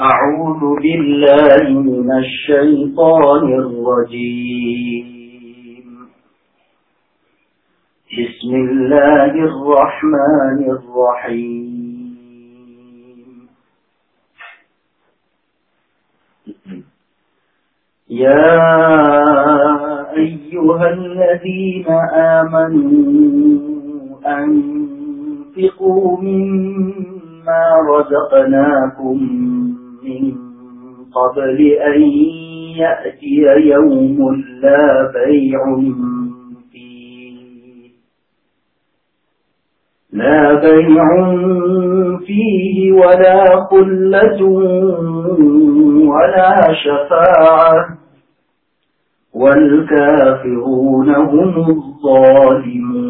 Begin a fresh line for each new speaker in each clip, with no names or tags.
أعوذ بالله من الشيطان الرجيم. بسم الله الرحمن الرحيم. يا أيها الذين آمنوا أنفقوا مما رزقناكم من قبل أن يأتي يوم لا بيع فيه. لا بيع فيه ولا قلة ولا شفاعة. والكافرون هم الظالمون.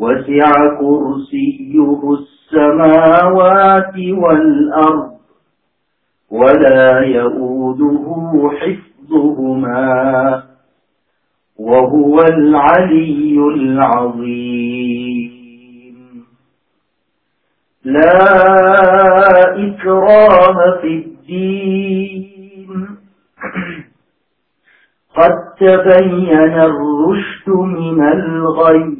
وسع كرسيه السماوات والأرض ولا يؤوده حفظهما وهو العلي العظيم. لا إكراه في الدين. قد تبين الرشد من الغي.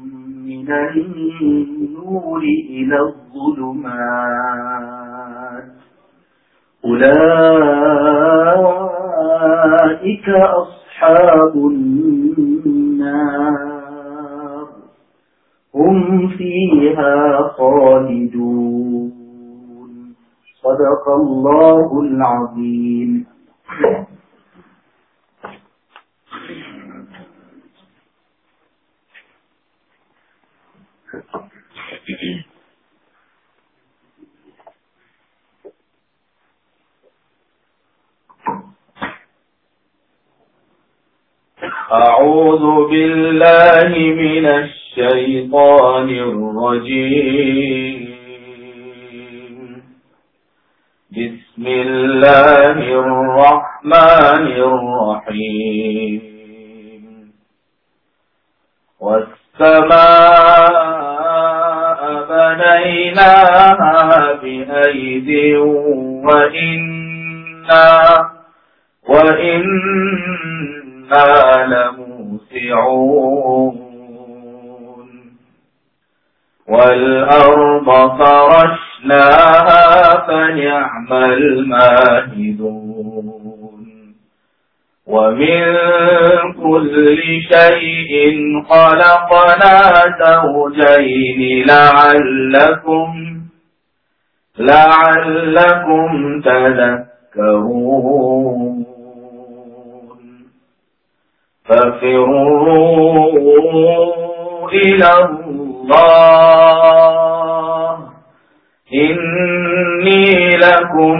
من النور إلى الظلمات. أولئك أصحاب النار. هم فيها خالدون. صدق الله العظيم.
أعوذ بالله من الشيطان الرجيم. بسم الله الرحمن الرحيم. والسماء بنيناها بأيد وإنا وإنا لموسعون والأرض فرشنا فأخلفناها فنعم الماهدون ومن كل شيء خلقنا زوجين لعلكم لعلكم تذكرون. ففروا إلى الله. إني لكم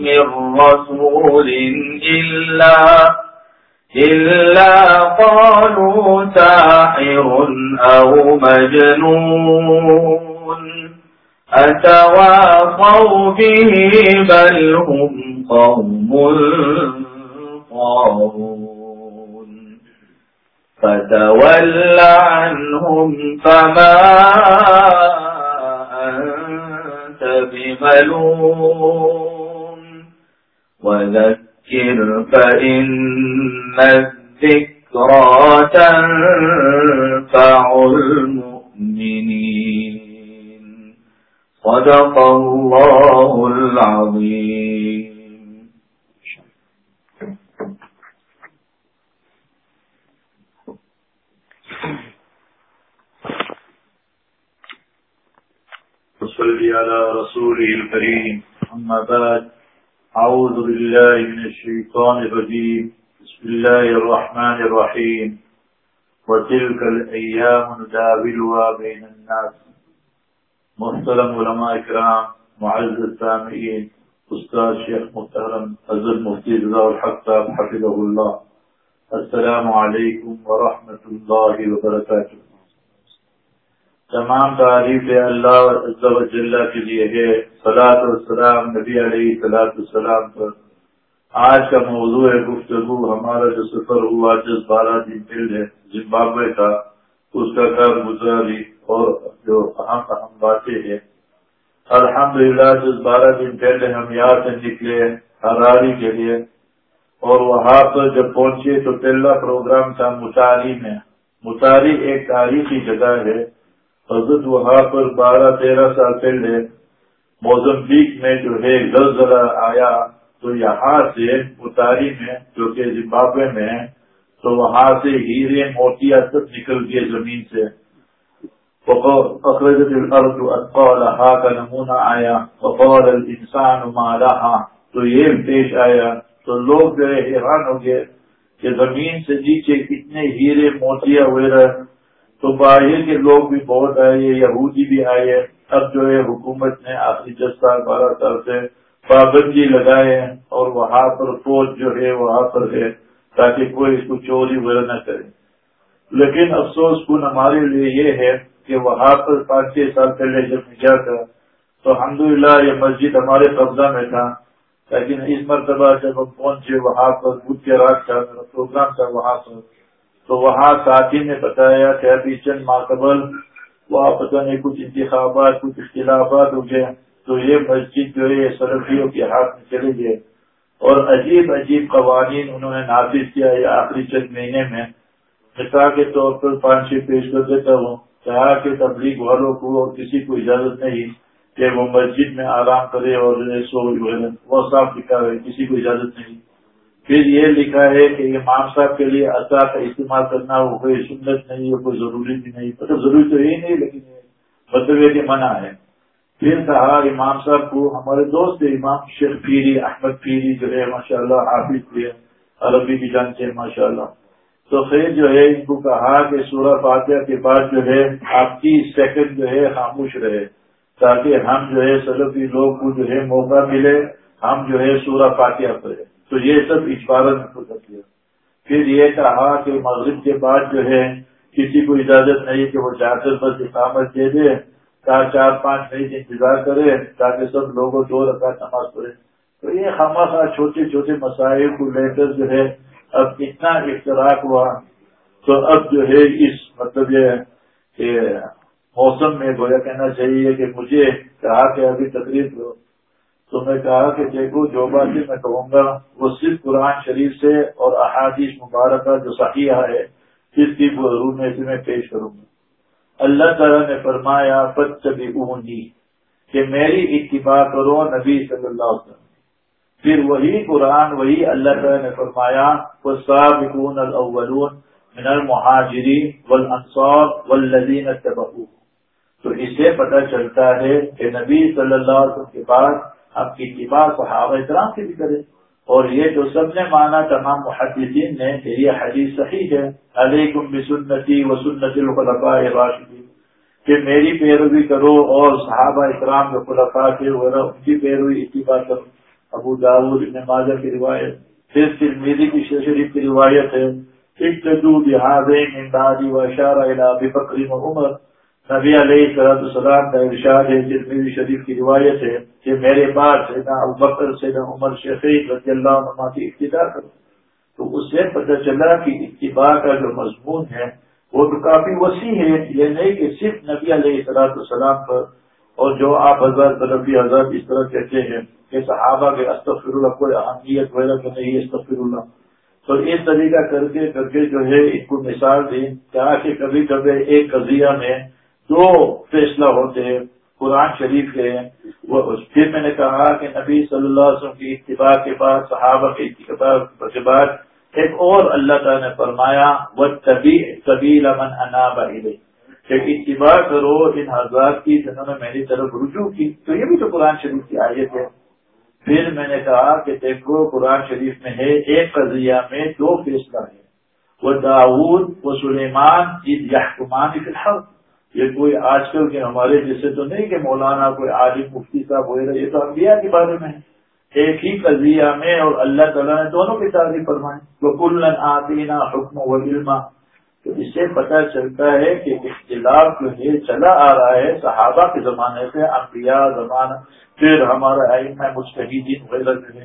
من رسول إلا إلا قالوا ساحر أو مجنون. أتواصوا به بل هم قوم طاغون. فتول عنهم فما أنت بملوم. وذكر فإن الذكرى تنفع المؤمنين. صدق الله العظيم.
وصلي على رسوله الكريم. أما بعد. أعوذ بالله من الشيطان الرجيم. بسم الله الرحمن الرحيم. وتلك الأيام نداولها بين الناس. محترم علماء اکرام معزز سامعین استاد شیخ محترم حضرت مفتی رضا الحق صاحب حفظہ اللہ السلام علیکم ورحمۃ اللہ وبرکاتہ تمام تعریف اللہ عز و جل کے لیے ہے۔ صلاۃ والسلام نبی علیہ صلاۃ السلام پر۔ آج کا موضوع ہے گفتگو۔ ہمارا جو سفر ہوا جس بارہ دن پہلے ہے زمبابوے کا، اس کا کار گزاری اور جو اہم اہم باتیں ہیں۔ الحمد للہ جس بارہ دن پہلے ہم یہاں سے نکلے ہراری کے لیے اور وہاں پر جب پہنچے تو پہلا پروگرام تھا متاری میں۔ متاری ایک تاریخی جگہ ہے۔ حضرت وہاں پر بارہ تیرہ سال پہلے موزمبیک میں جو ہے زلزلہ آیا، تو یہاں سے متاری میں، جو کہ زمبابوے میں، تو وہاں سے ہیرے موتیا سب نکل گئے زمین سے۔ اخرجت الارض کا نمونہ آیا۔ وقال الانسان ما لها، تو یہ پیش آیا۔ تو لوگ جو ہے حیران ہو گئے کہ زمین سے نیچے کتنے ہیرے موتیا وغیرہ تو باہر کے لوگ بھی بہت آئے یہودی بھی آئے، اب جو ہے حکومت نے آخری دس سال بارہ سال سے پابندی لگائے اور وہاں پر فوج جو ہے، وہاں پر ہے، تاکہ کوئی اس کو چوری وغیرہ نہ کرے۔ لیکن افسوس کن ہمارے لیے یہ ہے کہ وہاں پر پانچ چھ سال پہلے جب میں گیا تھا، تو الحمدللہ یہ مسجد ہمارے قبضہ میں تھا۔ لیکن اس مرتبہ جب ہم پہنچے، وہاں پر بدھ کے رات کا پروگرام تھا، وہاں پر تو وہاں ساتھی نے بتایا کہ ابھی چند ماہ قبل وہاں پتہ نہیں کچھ انتخابات، کچھ اختلافات ہو گئے، تو یہ مسجد جو ہے سرفیوں کے ہاتھ میں چلے گئے۔ اور عجیب عجیب قوانین انہوں نے نافذ کیا یہ آخری چند مہینے میں۔ مثال کے طور پر پانچ پیش کر دیتا ہوں۔ کہا کہ تبلیغ والوں کو اور کسی کو اجازت نہیں کہ وہ مسجد میں آرام کرے اور وہ صاف لکھا ہے کسی کو اجازت نہیں۔ پھر یہ لکھا ہے کہ امام صاحب کے لیے اثر کا استعمال کرنا وہ کوئی سنت نہیں، وہ کوئی ضروری بھی نہیں۔ مطلب ضروری تو یہی نہیں، لیکن مطلب یہ کہ منع ہے۔ پھر کہا امام صاحب کو ہمارے دوست امام شیخ پیری، احمد پیری جو ہے ماشاء اللہ حافظ بھی عربی بھی جانتے ہیں ماشاء اللہ تو پھر جو ہے، ان کو کہا کہ سورہ فاتحہ کے بعد جو ہے، آپ تیس سیکنڈ جو ہے، خاموش رہے۔ تاکہ ہم جو ہے، سلفی لوگ کو جو ہے، موقع ملے، ہم جو ہے، سورہ فاتحہ پڑھے تو یہ سب اخبارت کر دیا۔ پھر یہ کہا کہ مغرب کے بعد جو ہے، کسی کو اجازت نہیں کہ وہ جا کر بس اقامت دے دے چار چار پانچ منٹ انتظار کرے، تاکہ سب لوگوں دو رکعت نماز پڑھے۔ تو یہ خامہ چھوٹے چھوٹے مسائل کو لے کر جو ہے، اب اتنا اشتراک ہوا۔ تو اب جو ہے، اس مطلب یہ کہ موسم میں گویا کہنا چاہیے کہ مجھے کہا کہ ابھی تقریب تو میں کہا کہ دیکھو جو باتیں میں کہوں گا، وہ صرف قرآن شریف سے اور احادیث مبارکہ جو صحیحہ ہے، اس کی روح میں سے میں پیش کروں گا۔ اللہ تعالیٰ نے فرمایا پت کہ میری اتباع کرو نبی صلی اللہ علیہ وسلم۔ پھر وہی قرآن، وہی اللہ تعالیٰ نے فرمایا وہ سابقون الاولون من المہاجرین والانصار والذین اتبعوه۔ تو اسے پتہ چلتا ہے کہ نبی صلی اللہ علیہ وسلم کے بعد ہم کی اتباع کو صحابہ احترام کی بھی کریں اور یہ جو سب نے مانا، تمام محدثین نے، کہ یہ حدیث صحیح ہے۔ علیکم بسنتی و سنت الخلفاء راشدین کہ میری پیروی کرو اور صحابہ اکرام جو خلفاء کے وغیرہ ان کی پیروی اتباع کرو۔ ابو داود ابن ماجہ کی روایت، پھر ترمیدی کی شریف کی روایت ہے۔ اقتدو بہذین من بعدی و اشارہ الى بکر و عمر نبی علیہ صلاحت السلام کا ارشاد ہے جس ترمیدی شریف کی روایت ہے کہ میرے بعد سیدنا ابو بکر، سیدنا عمر شفیق رضی اللہ عنہ کی ابتدا کرو تو اس سے پتہ چلا کہ اتباع کا جو مضمون ہے وہ تو کافی وسیع ہے، یہ نہیں کہ صرف نبی علیہ صلاحت السلام پر۔ اور جو آپ حضرت نبی حضرت اس طرح کہتے ہیں کہ صحابہ کے استفر اللہ کوئی اہمیت وغیرہ تو نہیں استفر اللہ تو اس طریقہ کر کے کر کے جو ہے ان کو مثال دی کہا کہ کبھی کبھی ایک قضیہ میں دو فیصلہ ہوتے ہیں، قرآن شریف کے۔ وہ پھر میں نے کہا کہ نبی صلی اللہ علیہ وسلم کی اتباع کے بعد، صحابہ کی اتباع کے بعد ایک اور اللہ تعالیٰ نے فرمایا وہ طبی طبیل امن انا بہلے کہ اتباع کرو ان حضرات کی جنہوں نے میری طرف رجوع کی۔ تو یہ بھی تو قرآن شریف کی آیت ہے۔ پھر میں نے کہا کہ دیکھو، قرآن شریف میں ہے ایک قضیہ میں دو فیصلہ ہے وہ داود وہ سلیمان عید یحکمان فی الحال یہ کوئی آج کل کے ہمارے جیسے تو نہیں کہ مولانا کوئی عالم مفتی صاحب ہوئے یہ تو انبیاء کے بارے میں ایک ہی قضیہ میں اور اللہ تعالیٰ نے دونوں کی تعریف فرمائے وہ کلن آدینہ حکم و علما تو اس سے پتہ چلتا ہے کہ اختلاف جو ہے، چلا آ رہا ہے صحابہ کے زمانے سے، انبیاء زمانہ۔ پھر ہمارا علم ہے مستحدین وغیرہ ہے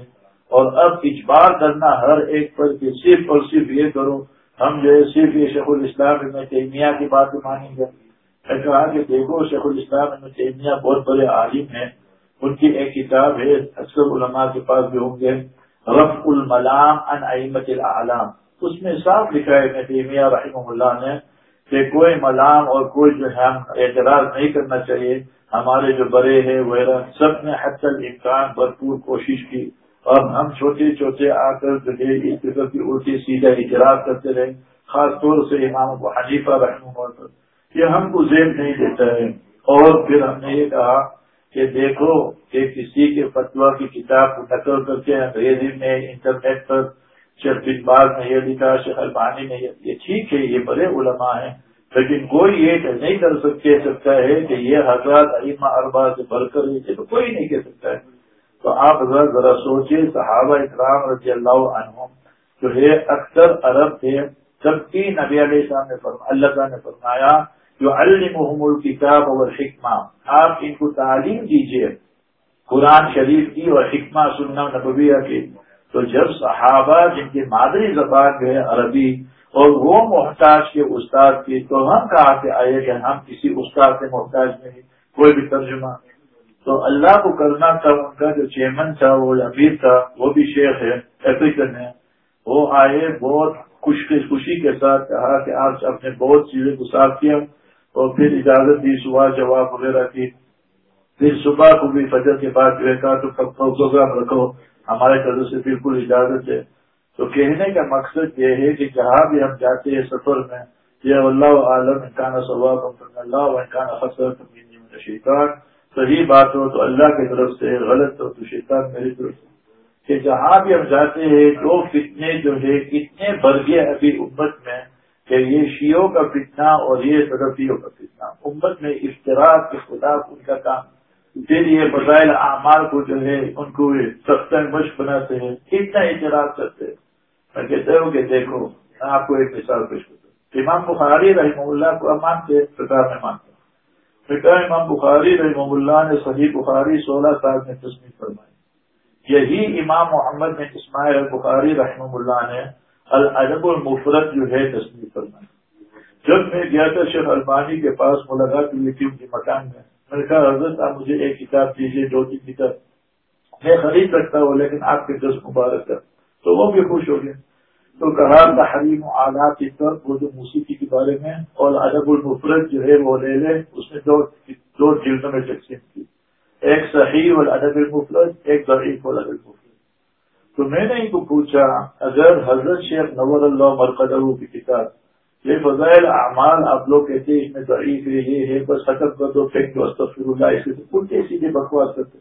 اور اب اجبار کرنا ہر ایک پر کہ صرف اور صرف یہ کرو۔ ہم جو ہے، صرف یہ شیخ الاسلام میں تیمیہ کی بات مانیں گے۔ میں کہا کہ دیکھو، شیخ الاسلام میں تیمیہ بہت بڑے عالم ہیں۔ ان کی ایک کتاب ہے، اکثر علماء کے پاس بھی ہوں گے رف الملام ان عیمت العلام اس میں صاف لکھا ہے تیمیہ رحمہ اللہ نے کہ کوئی ملام اور کوئی جو ہے، ہم اعتراض نہیں کرنا چاہیے۔ ہمارے جو بڑے ہیں، وغیرہ، سب نے حت الامکان بھرپور کوشش کی۔ اور ہم چھوٹے چھوٹے آ کر جو ہے، اس قسم کی الٹی سیدھا اعتراض کرتے رہے، خاص طور سے امام ابو حنیفہ رحمہ اللہ یہ ہم کو زیب نہیں دیتا ہے۔ اور پھر ہم نے یہ کہا کہ دیکھو کہ کسی کے فتوا کی کتاب کو نقل کر کے انگریزی میں، انٹرنیٹ پر، شیخ بن باز نے یہ لکھا، شیخ البانی نے یہ ٹھیک ہے، یہ بڑے علماء ہیں۔ لیکن کوئی یہ نہیں کر سکتے سکتا ہے کہ یہ حضرات عیمہ اربا سے بڑھ کر یہ تو کوئی نہیں کہہ سکتا ہے۔ تو آپ حضرت ذرا سوچے صحابہ اکرام رضی اللہ عنہ جو ہے اکثر عرب تھے سب کی نبی علیہ السلام نے اللہ تعالیٰ نے فرمایا جو المحم الکتاب اور حکمہ آپ ان کو تعلیم دیجیے قرآن شریف کی اور حکمہ سننا نبویہ کی تو جب صحابہ جن کی مادری زبان جو ہے، عربی، اور وہ محتاج کے استاد کی تو ہم کہا کہ آئے کہ ہم کسی استاد سے محتاج نہیں کوئی بھی ترجمہ۔ تو اللہ کو کرنا تھا، ان کا جو چیئرمین تھا، وہ امیر تھا، وہ بھی شیخ ہے افریقن ہے۔ وہ آئے، بہت خوش خوشی کے ساتھ کہا کہ آپ اپنے بہت چیزیں کو صاف کیا۔ اور پھر اجازت دی صبح جواب وغیرہ کی۔ پھر صبح کو بھی فجر کے بعد جو ہے کہا تو پروگرام رکھو۔ ہمارے طرف سے بالکل اجازت ہے۔ تو کہنے کا مقصد یہ ہے کہ جہاں بھی ہم جاتے ہیں سفر میں، یہ اللہ عالم انکان ثواب اللہ انکان فصل شیطان صحیح بات ہو تو اللہ کی طرف سے، غلط ہو تو شیطان میری طرف سے۔ کہ جہاں بھی ہم جاتے ہیں تو فتنے جو ہے کتنے برگے ابھی امت میں کہ یہ شیعوں کا فتنہ اور یہ صدفیوں کا فتنہ۔ امت میں اشتراک کے خلاف ان کا کام۔ پھر یہ فضائل اعمال کو جو ہے ان کو سخت مشق بناتے ہیں۔ کتنا اعتراض کرتے ہیں۔ میں کہتا ہوں کہ دیکھو، میں آپ کو ایک مثال پیش کرتا ہوں۔ امام بخاری رحمہ اللہ کو امان کے پرکار میں مانتا ہوں کہا امام بخاری رحمہ اللہ نے صحیح بخاری سولہ سال میں تصویر فرمائی۔ یہی امام محمد نے اسماعیل بخاری رحمہ اللہ نے العجب المفرت جو ہے تصویر فرمائی۔ جب میں گیا تھا شیخ البانی کے پاس ملاقات ہوئی تھی ان کے مکان میں۔ میں نے کہا، حضرت آپ مجھے ایک کتاب دیجیے دو تین کتاب۔ میں خرید سکتا ہوں، لیکن آپ کے دس مبارک کر تو وہ بھی خوش ہو گئے۔ تو کہا تحریم و آلات کی طرف وہ جو موسیقی کے بارے میں اور ادب المفرت جو ہے وہ لے لے۔ اس میں دو دو جلدوں میں تقسیم کی۔ ایک صحیح اور ادب مفلت ایک ضعیف اور ادب مفلت تو میں نے ان کو پوچھا، اگر حضرت شیخ نور اللہ مرکز کی کتاب، یہ فضائل اعمال آپ لوگ کہتے ہیں، اس میں ضعیف ہے، یہ ہے، بس ختم کر دو، پھینک دو استفر اللہ اس کے سیدھے بکواس کرتے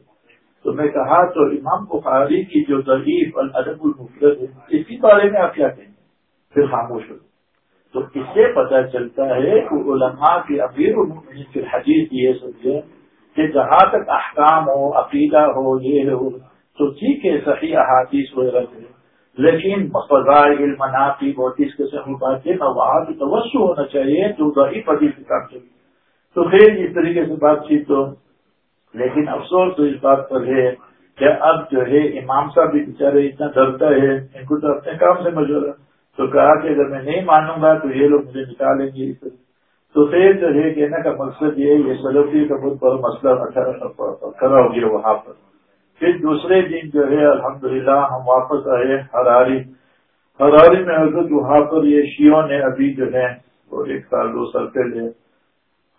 تو میں کہا، تو امام بخاری کی جو ضعیف الادب المفرد ہے اس کے بارے میں آپ کیا کہیں؟ گے پھر خاموش ہو۔ تو اس سے پتہ چلتا ہے کہ علماء کی امیر پھر حدیث یہ سمجھے کہ جہاں تک احکام ہو، عقیدہ ہو، یہ ہو تو جی ٹھیک ہے صحیح احادیث وغیرہ ہے لیکن فضائل منافی بہت اس کے سب بات ہے وہاں کی توجہ ہونا چاہیے جو ضعیف حدیث کام چاہیے تو پھر اس طریقے سے بات چیت تو، لیکن افسوس تو اس بات پر ہے کہ اب جو ہے امام صاحب بھی بیچارے اتنا ڈرتا ہے، ان کو تو اپنے کام سے مجھے تو کہا کہ اگر میں نہیں مانوں گا تو یہ لوگ مجھے نکالیں گے۔ تو پھر جو ہے کہنے کا مقصد یہ یہ سلوکی کا بہت بڑا مسئلہ کھڑا ہو گیا وہاں پر۔ پھر دوسرے دن جو ہے، الحمدللہ، ہم واپس آئے ہراری ہراری میں حضرت وہاں پر یہ شیوں نے ابھی جو ہے، وہ ایک سال، دو سال پہلے،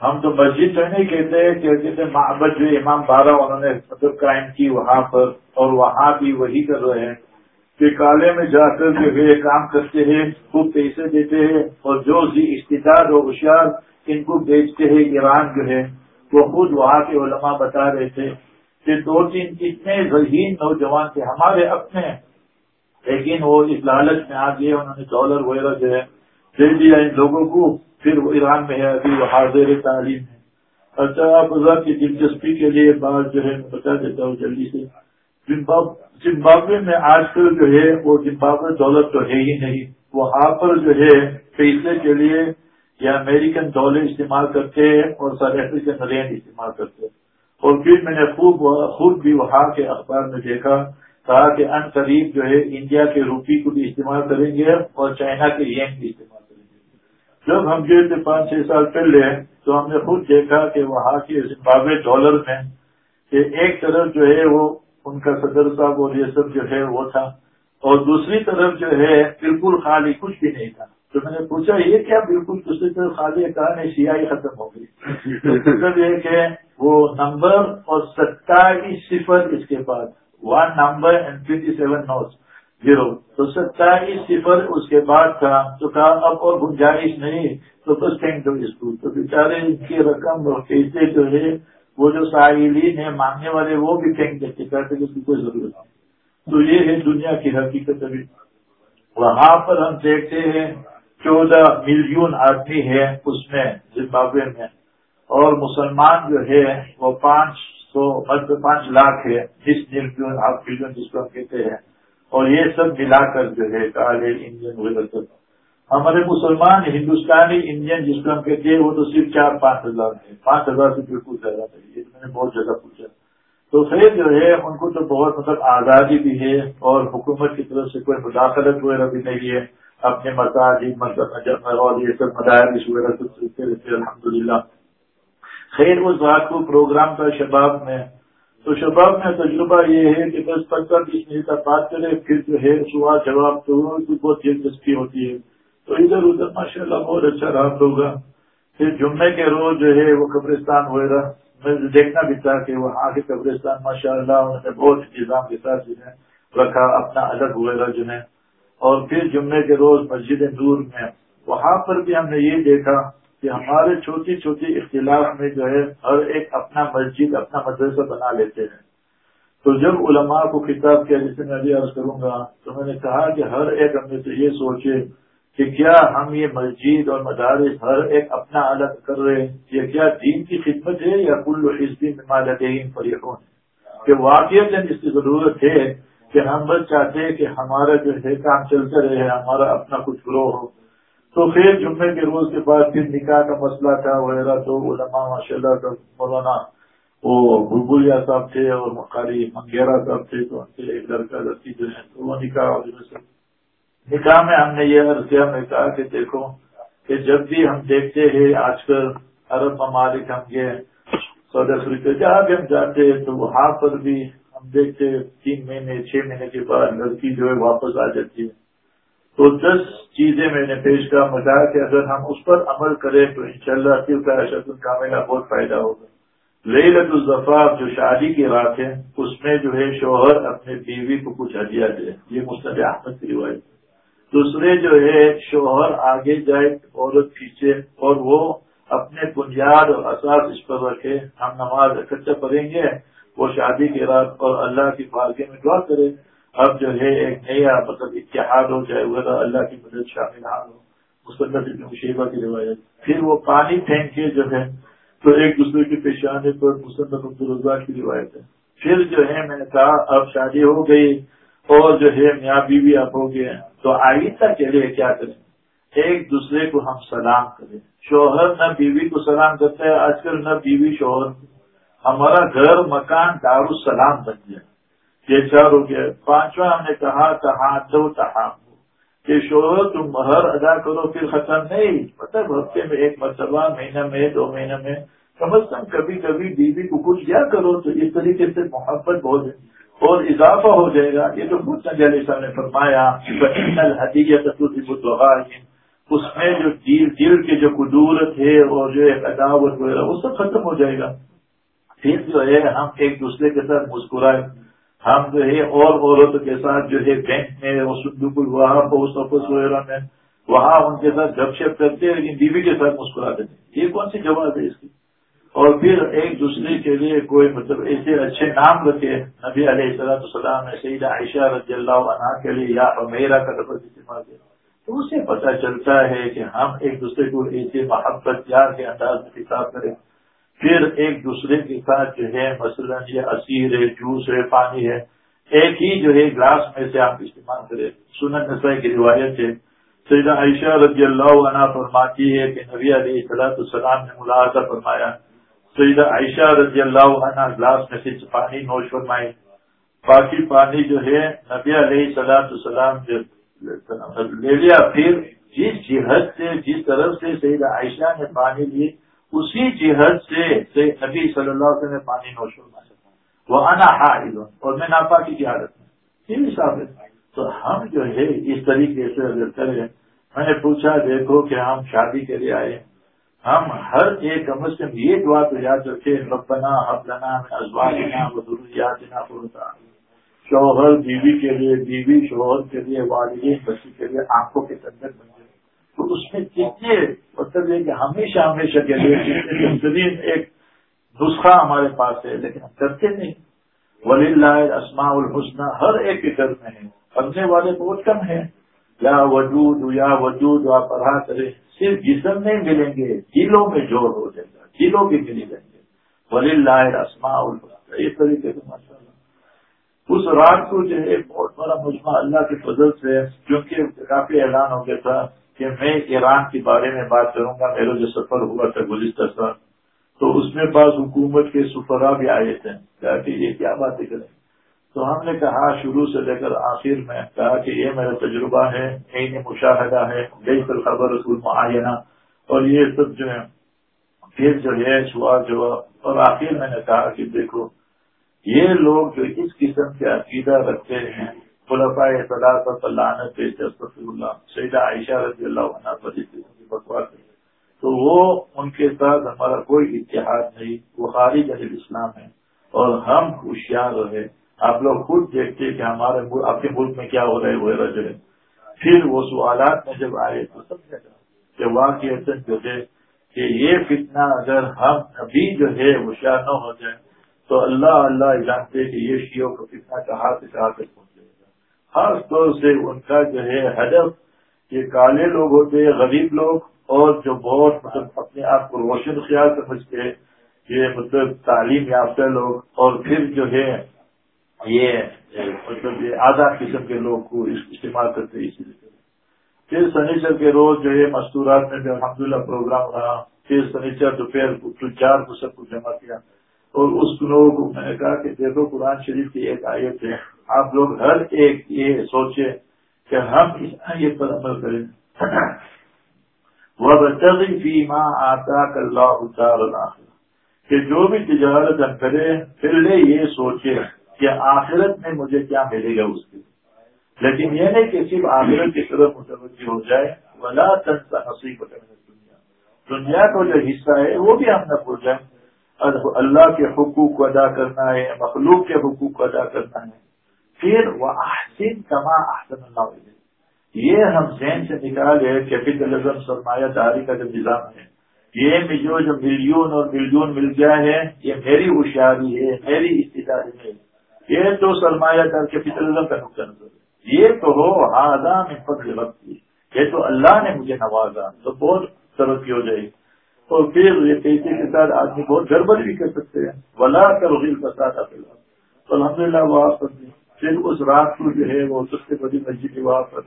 ہم تو مسجد تو نہیں کہتے کہ کہتے محبت جو امام بارہ انہوں نے مطلب قائم کی وہاں پر، اور وہاں بھی وہی کر رہے ہیں کہ کالے میں جا کر جو ہے کام کرتے ہیں، خوب پیسے دیتے ہیں، اور جو استداد اور ہوشیار ان کو بیچتے ہیں ایران جو ہے، وہ خود وہاں کے علماء بتا رہے تھے۔ کہ دو تین اتنے ذہین نوجوان تھے، ہمارے اپنے۔ لیکن وہ اس لالچ میں آ گئے، انہوں نے ڈالر وغیرہ جو ہے دے دیا ان لوگوں کو، پھر وہ ایران میں ہے، ابھی وہ حاضر تعلیم ہے اچھا آپ کی دلچسپی کے لیے بات جو ہے، میں بتا دیتا ہوں جلدی سے۔ زمبابوے میں آج کل جو ہے، وہ زمبابوے دولت تو ہے ہی نہیں۔ وہاں پر جو ہے، پیسے کے لیے یا امریکن ڈالر استعمال کرتے ہیں اور سر افریقن رینڈ استعمال کرتے ہیں۔ اور پھر میں نے خوب خود بھی وہاں کے اخبار میں دیکھا، کہا کہ ان قریب جو ہے انڈیا کے روپی کو بھی استعمال کریں گے اور چائنا کے ین بھی استعمال کریں گے۔ جب ہم گئے تھے پانچ چھ سال پہلے، تو ہم نے خود دیکھا کہ وہاں کے زمبابوے ڈالر میں کہ ایک طرف جو ہے وہ ان کا صدر صاحب اور یہ سب جو ہے وہ تھا، اور دوسری طرف جو ہے بالکل خالی کچھ بھی نہیں تھا۔ تو میں نے پوچھا، یہ کیا بالکل دوسری طرف خالی کہا نہیں سیاہی ختم ہو گئی۔ مطلب یہ کہ وہ نمبر اور ستائیس صفر اس کے بعد one number and seven note zero تو ستائیس صفر اس کے بعد تھا، تو کہا، اب اور گنجائش نہیں، تو بس تھینک یو اسکول۔ تو بیچارے ان کی رقم اور پیسے جو ہے، وہ جو ساحلین ہیں، مانگنے والے، وہ بھی پھینک دیتے کہتے کہ اس کی کوئی ضرورت نہیں۔ تو یہ ہے دنیا کی حقیقت ابھی۔ وہاں پر ہم دیکھتے ہیں چودہ ملین آدمی ہے اس میں زمبابوے میں۔ اور مسلمان جو ہے، وہ پانچ سو پانچ لاکھ ہے جس ملین ہاف ملین جس کو ہم کہتے ہیں۔ اور یہ سب ملا کر جو ہے کالے انجن وغیرہ ہمارے مسلمان، ہندوستانی انڈین جس کو ہم کہتے ہیں، وہ تو صرف چار، پانچ ہزار ہیں۔ پانچ ہزار سے بالکل زیادہ نہیں میں نے بہت جگہ پوچھا۔ تو خیر جو ہے، ان کو تو بہت مطلب آزادی بھی ہے اور حکومت کی طرف سے کوئی مداخلت وغیرہ بھی نہیں ہے۔ اپنے مساجد مطلب اور یہ سب مدارس وغیرہ سب سلتے رہتے الحمد للہ خیر، اس بات کو پروگرام کا شباب میں۔ تو شباب میں تجربہ یہ ہے کہ بس پندرہ بیس منٹ تک بات کرے، پھر جو ہے سوال جواب تو بہت دلچسپی ہوتی ہے۔ تو ادھر ادھر ماشاء اللہ بہت اچھا رہا ہوگا پھر جمعے کے روز جو ہے وہ قبرستان وغیرہ، میں دیکھنا بھی تھا کہ وہاں کے قبرستان ماشاء اللہ انہوں نے بہت انتظام کے ساتھ جو ہے رکھا، اپنا الگ وغیرہ جو ہے۔ اور پھر جمعے کے روز مسجد دور میں، وہاں پر بھی ہم نے یہ دیکھا کہ ہمارے چھوٹی چھوٹی اختلاف میں جو ہے، ہر ایک اپنا مسجد، اپنا مدرسہ بنا لیتے ہیں۔ تو جب علماء کو کتاب کیا جسے میں ابھی عرض کروں گا، تو میں نے کہا کہ ہر ایک ہم نے سے یہ سوچے کہ کیا ہم یہ مسجد اور مدارس ہر ایک اپنا الگ کر رہے ہیں؟ یہ کیا دین کی خدمت ہے یا کل حزبی مالدین فریقوں کہ واقع اس کی ضرورت ہے کہ ہم بس چاہتے ہیں کہ ہمارا جو ہے کام چلتا رہے، ہمارا اپنا کچھ گروہ ہو۔ تو پھر جمعے کے روز کے بعد پھر نکاح کا مسئلہ تھا، وغیرہ تو علماء ماشاء اللہ کا مولانا وہ بلبلیا صاحب تھے اور مقالی منگیرا صاحب تھے، تو ان کے ایک لڑکا لڑکی جو ہے تو وہ نکاح نکاح میں ہم نے یہ عرض کیا میں کہا کہ دیکھو کہ جب بھی ہم دیکھتے ہیں، آج کل عرب ممالک ہم گئے، سعودی افریقہ جہاں بھی ہم جاتے ہیں، تو وہاں پر بھی دیکھتے تین مہینے، چھ مہینے کے بعد لڑکی جو ہے واپس آ جاتی ہے۔ تو دس چیزیں میں نے پیش کر کہا کہ اگر ہم اس پر عمل کریں تو ان شاء اللہ کا اشد کا بہت فائدہ ہوگا۔ لت الظفار جو شادی کی رات ہے، اس میں جو ہے شوہر اپنے بیوی کو کچھ ہدیہ دے۔ یہ مستد احمد کی روایت دوسرے جو ہے شوہر آگے جائے، عورت پیچھے، اور وہ اپنے بنیاد اور اساس اس پر رکھے۔ ہم نماز اکٹھا پڑھیں گے وہ شادی کی رات اور اللہ کی پارکے میں دعا کرے، اب جو ہے ایک نیا مطلب اتحاد ہو جائے وہ اللہ کی مدد شامل حال ہو۔ مستقبل مشیبہ کی روایت۔ پھر وہ پانی پھینک کے جو ہے، تو ایک دوسرے کے پیشانے پر مسلم عبدالرزا کی روایت ہے۔ پھر جو ہے، میں نے کہا، اب شادی ہو گئی اور جو ہے، میاں بیوی آپ ہو گئے تو آئندہ کے لیے کیا کریں؟ ایک دوسرے کو ہم سلام کریں۔ شوہر نہ بیوی کو سلام کرتا ہے، آج کل نہ بیوی شوہر۔ ہمارا گھر، مکان دار السلام بن جائے یہ چار ہو گیا پانچواں ہم نے کہا کہاں تو تہا کہ شوہر تم مہر ادا کرو، پھر ختم نہیں۔ مطلب ہفتے میں ایک مرتبہ، مہینہ میں، دو مہینہ میں۔ کم از کم کبھی کبھی بیوی کو کچھ کیا کرو تو اس طریقے سے محبت بہت اور اضافہ ہو جائے گا۔ یہ تو خود نجی علیہ صاحب نے فرمایا حدیث اس میں جو دل دل کے جو قدورت ہے اور جو ایک عداوت وغیرہ، وہ سب ختم ہو جائے گا۔ پھر جو ہے، ہم ایک دوسرے کے ساتھ مسکرائے۔ ہم جو ہے اور عورتوں کے ساتھ جو ہے بینک میں وہاں پوسٹ آفس وغیرہ میں، وہاں ان کے ساتھ گپ شپ کرتے ہیں، لیکن بیوی کے ساتھ مسکرا دیتے یہ کون سی جواب ہے اس کی؟ اور پھر ایک دوسرے کے لیے کوئی مطلب ایسے اچھے نام رکھے، نبی علیہ السلام السلام نے سعید عائشہ رضی اللہ عنہ کے لیے یا میرا کا لفظ استعمال کیا۔ تو اسے پتہ چلتا ہے کہ ہم ایک دوسرے کو ایسے محبت، پیار کے انداز میں کتاب کریں پھر ایک دوسرے کے ساتھ جو ہے، مثلاً یہ اسیر ہے، جوس ہے، پانی ہے، ایک ہی جو ہے گلاس میں سے آپ استعمال کریں۔ سنن نسائی کی روایت ہے، سیدہ عائشہ رضی اللہ عنہ فرماتی ہے کہ نبی علیہ صلاحت السلام نے ملاحظہ فرمایا، سیدہ عائشہ رضی اللہ عنہ گلاس میں سے پانی نوش فرمائے۔ باقی پانی جو ہے، نبی علیہ صلاحت السلام جو لے لیا۔ پھر جس جہد سے، جس طرف سے سیدہ عائشہ نے پانی لی اسی جہد سے نبی صلی اللہ علیہ وسلم نے پانی نوش فرمایا وہ انا حائل، اور میں ناپاکی کی حالت میں۔ یہ حساب ہے۔ تو ہم جو ہے، اس طریقے سے اگر کریں، میں نے پوچھا، دیکھو کہ ہم شادی کے لیے آئے ہم ہر ایک، کم از کم یہ دعا تو یاد رکھے ربنا حبلنا ازواجنا و ذریاتنا قرۃ شوہر بیوی کے لیے، بیوی شوہر کے لیے، والدین بچی کے لیے آنکھوں کے اندر بن جائے تو اس میں کتنے مطلب ہے کہ ہمیشہ ہمیشہ کے لیے بہترین ایک نسخہ ہمارے پاس ہے، لیکن ہم کرتے نہیں۔ ولی اللہ اسماء الحسن ہر ایک کے گھر میں ہے پڑھنے والے بہت کم ہیں۔ یا وجود یا وجود، آپ پڑھا کرے صرف جسم میں ملیں گے، دلوں میں جوڑ ہو جائے گا، دلوں کے مل جائیں گے۔ ولی اللہ اسماء الحسن اس طریقے سے ماشاء اللہ اس رات کو جو ہے، بہت بڑا مجمع اللہ کے فضل سے کیونکہ کافی اعلان ہو گیا تھا۔ کہ میں ایران کے بارے میں بات کروں گا، میرا جو سفر ہوا تھا گزشتہ سال تو اس میں بعض حکومت کے سفرا بھی آئے تھے، کہا کہ یہ کیا باتیں کریں۔ تو ہم نے کہا، شروع سے لے کر آخر میں کہا کہ یہ میرا تجربہ ہے، عین مشاہدہ ہے بے خبر رسول معینہ اور یہ سب جو ہے، پھر جو ہے، سوال جواب۔ اور آخر میں نے کہا کہ دیکھو، یہ لوگ جو اس قسم کے عقیدہ رکھتے ہیں خلفاء اللہ، سیدہ عائشہ رضی اللہ عنہ پر بکواس تو وہ ان کے ساتھ ہمارا کوئی اتحاد نہیں، وہ خارج علی اسلام ہے اور ہم ہوشیار رہے۔ آپ لوگ خود دیکھتے کہ ہمارے آپ کے ملک میں کیا ہو رہے وغیرہ جو ہے۔ پھر وہ سوالات میں جب آئے تو سب جگہ کہ واقعی جو ہے کہ یہ فتنہ اگر ہم ابھی جو ہے ہوشیار نہ ہو جائے تو اللہ اللہ جانتے کہ یہ شیعوں کو کتنا کہاں سے کہاں تک خاص طور سے ان کا جو ہے ہدف یہ کالے لوگ ہوتے ہیں، غریب لوگ، اور جو بہت مطلب اپنے آپ کو روشن خیال سمجھتے یہ مطلب تعلیم یافتہ لوگ، اور پھر جو ہے یہ مطلب یہ آزاد قسم کے لوگ کو استعمال کرتے اسی لیے پھر سنیچر کے روز جو ہے مستورات میں الحمد للہ پروگرام رہا۔ پھر سنیچر دوپہر کو چار کو سب کو جمع کیا۔ اور اس لوگوں کو میں نے کہا کہ دیکھو قرآن شریف کی ایک آیت ہے۔ آپ لوگ ہر ایک یہ سوچے کہ ہم اس آیت پر عمل کریں۔ وہ فی ماں آتا اللہ کہ جو بھی تجارت ہم کرے پہلے یہ سوچے کہ آخرت میں مجھے کیا ملے گا اس کے۔ لیکن یہ نہیں کہ صرف آخرت کی طرف متوجہ ہو جائے۔ ولا تنسا نصیب دنیا دنیا کو جو حصہ ہے، وہ بھی ہم نہ بھول جائیں اللہ کے حقوق کو ادا کرنا ہے، مخلوق کے حقوق کو ادا کرنا ہے۔ پھر وہ احسن کما احسن اللہ علیہ. یہ ہم ذہن سے نکالے کیپیٹلزم سرمایہ داری کا جو نظام ہے. یہ جو جو ملین اور ملین مل گیا ہے، یہ میری ہوشیاری ہے، میری استداری ہے. یہ تو سرمایہ دار کیپیٹلزم کا نقصان ہے. یہ تو ہو آدام فضل وقت یہ تو اللہ نے مجھے نوازا. تو بہت ترقی ہو جائے. گی اور پھر یہ پیسے کے ساتھ آدمی بہت گڑبڑ بھی کر سکتے ہیں. ولا کر وغیل بتاتا تو الحمد للہ وہاں پر پھر اس رات کو جو ہے وہ سب سے بڑی مسجد کی وہاں پر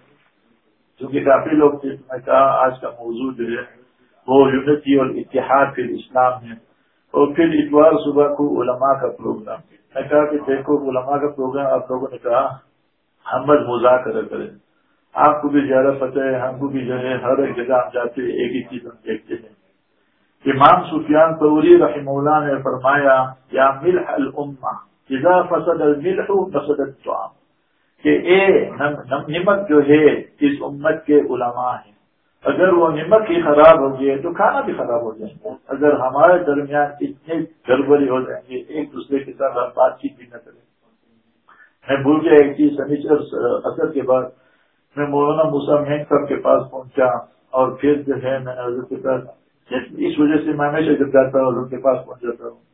چونکہ کافی لوگ تھے میں کہا آج کا موضوع جو ہے وہ یونٹی اور اتحاد پھر اسلام ہے۔ اور پھر اتوار صبح کو علماء کا پروگرام۔ میں کہا کہ دیکھو علماء کا پروگرام، آپ لوگوں نے کہا ہم بس مذاکرہ کریں۔ آپ کو بھی زیادہ پتہ ہے، ہم کو بھی جو ہے ہر ایک جگہ ہم جاتے ایک ہی چیز ہم دیکھتے ہیں۔ امام سفیان طوری رحم اللہ نے فرمایا، یا ملح الامہ اذا فسد الملح، فسد الطعام. کہ اے نمک جو ہے، اس امت کے علماء ہیں، اگر وہ نمک ہی خراب ہو گئے تو کھانا بھی خراب ہو جائیں گے اگر ہمارے درمیان اتنے گڑبڑی ہو جائیں گے، ایک دوسرے کے ساتھ ہم بات چیت بھی نہ کریں۔ میں بھول گیا ایک چیز سنیچر اثر کے بعد میں مولانا موسا مہنگ صاحب کے پاس پہنچا اور پھر جو ہے میں نے حضرت کے ساتھ اس وجہ سے میں ہمیشہ جب جاتا ہوں، حضرت کے پاس پہنچ جاتا ہوں۔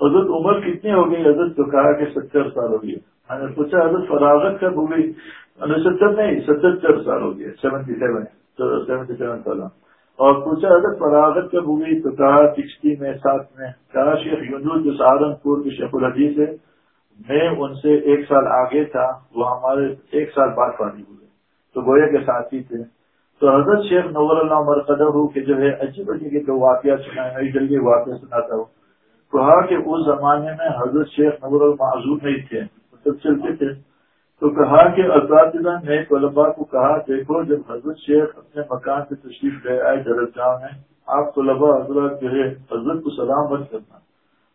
حضرت عمر کتنی ہو گئی حضرت تو کہا کہ ستر سال ہو گئی میں نے پوچھا، حضرت فراغت کب ہو گئی؟ میں نے ستر نہیں ستہتر سال ہو گیا سیونٹی سیون سیونٹی سیون سال۔ اور پوچھا، حضرت فراغت کب ہو گئی؟ تو کہا سکسٹی میں، ساتھ میں۔ کہا، شیخ یونس جو سہارنپور کے شیخ الحدیث ہے، میں ان سے ایک سال آگے تھا، وہ ہمارے ایک سال بعد پانی ہوئے۔ تو گویا کے ساتھی تھے۔ تو حضرت شیخ نور اللہ مرقدہ ہو، کہ جو ہے عجیب عجیب کے واقعہ سنائے نئی جلدی واقعہ سناتا ہوں۔ کہا کہ اس زمانے میں حضرت شیخ نور المعذور نہیں تھے مطلب چلتے تھے۔ تو کہا کہ اساتذہ نے طلبا کو کہا، دیکھو جب حضرت شیخ اپنے مکان سے تشریف لے آئے درد میں، آپ طلبا حضرت جو ہے، حضرت کو سلام بند کرنا۔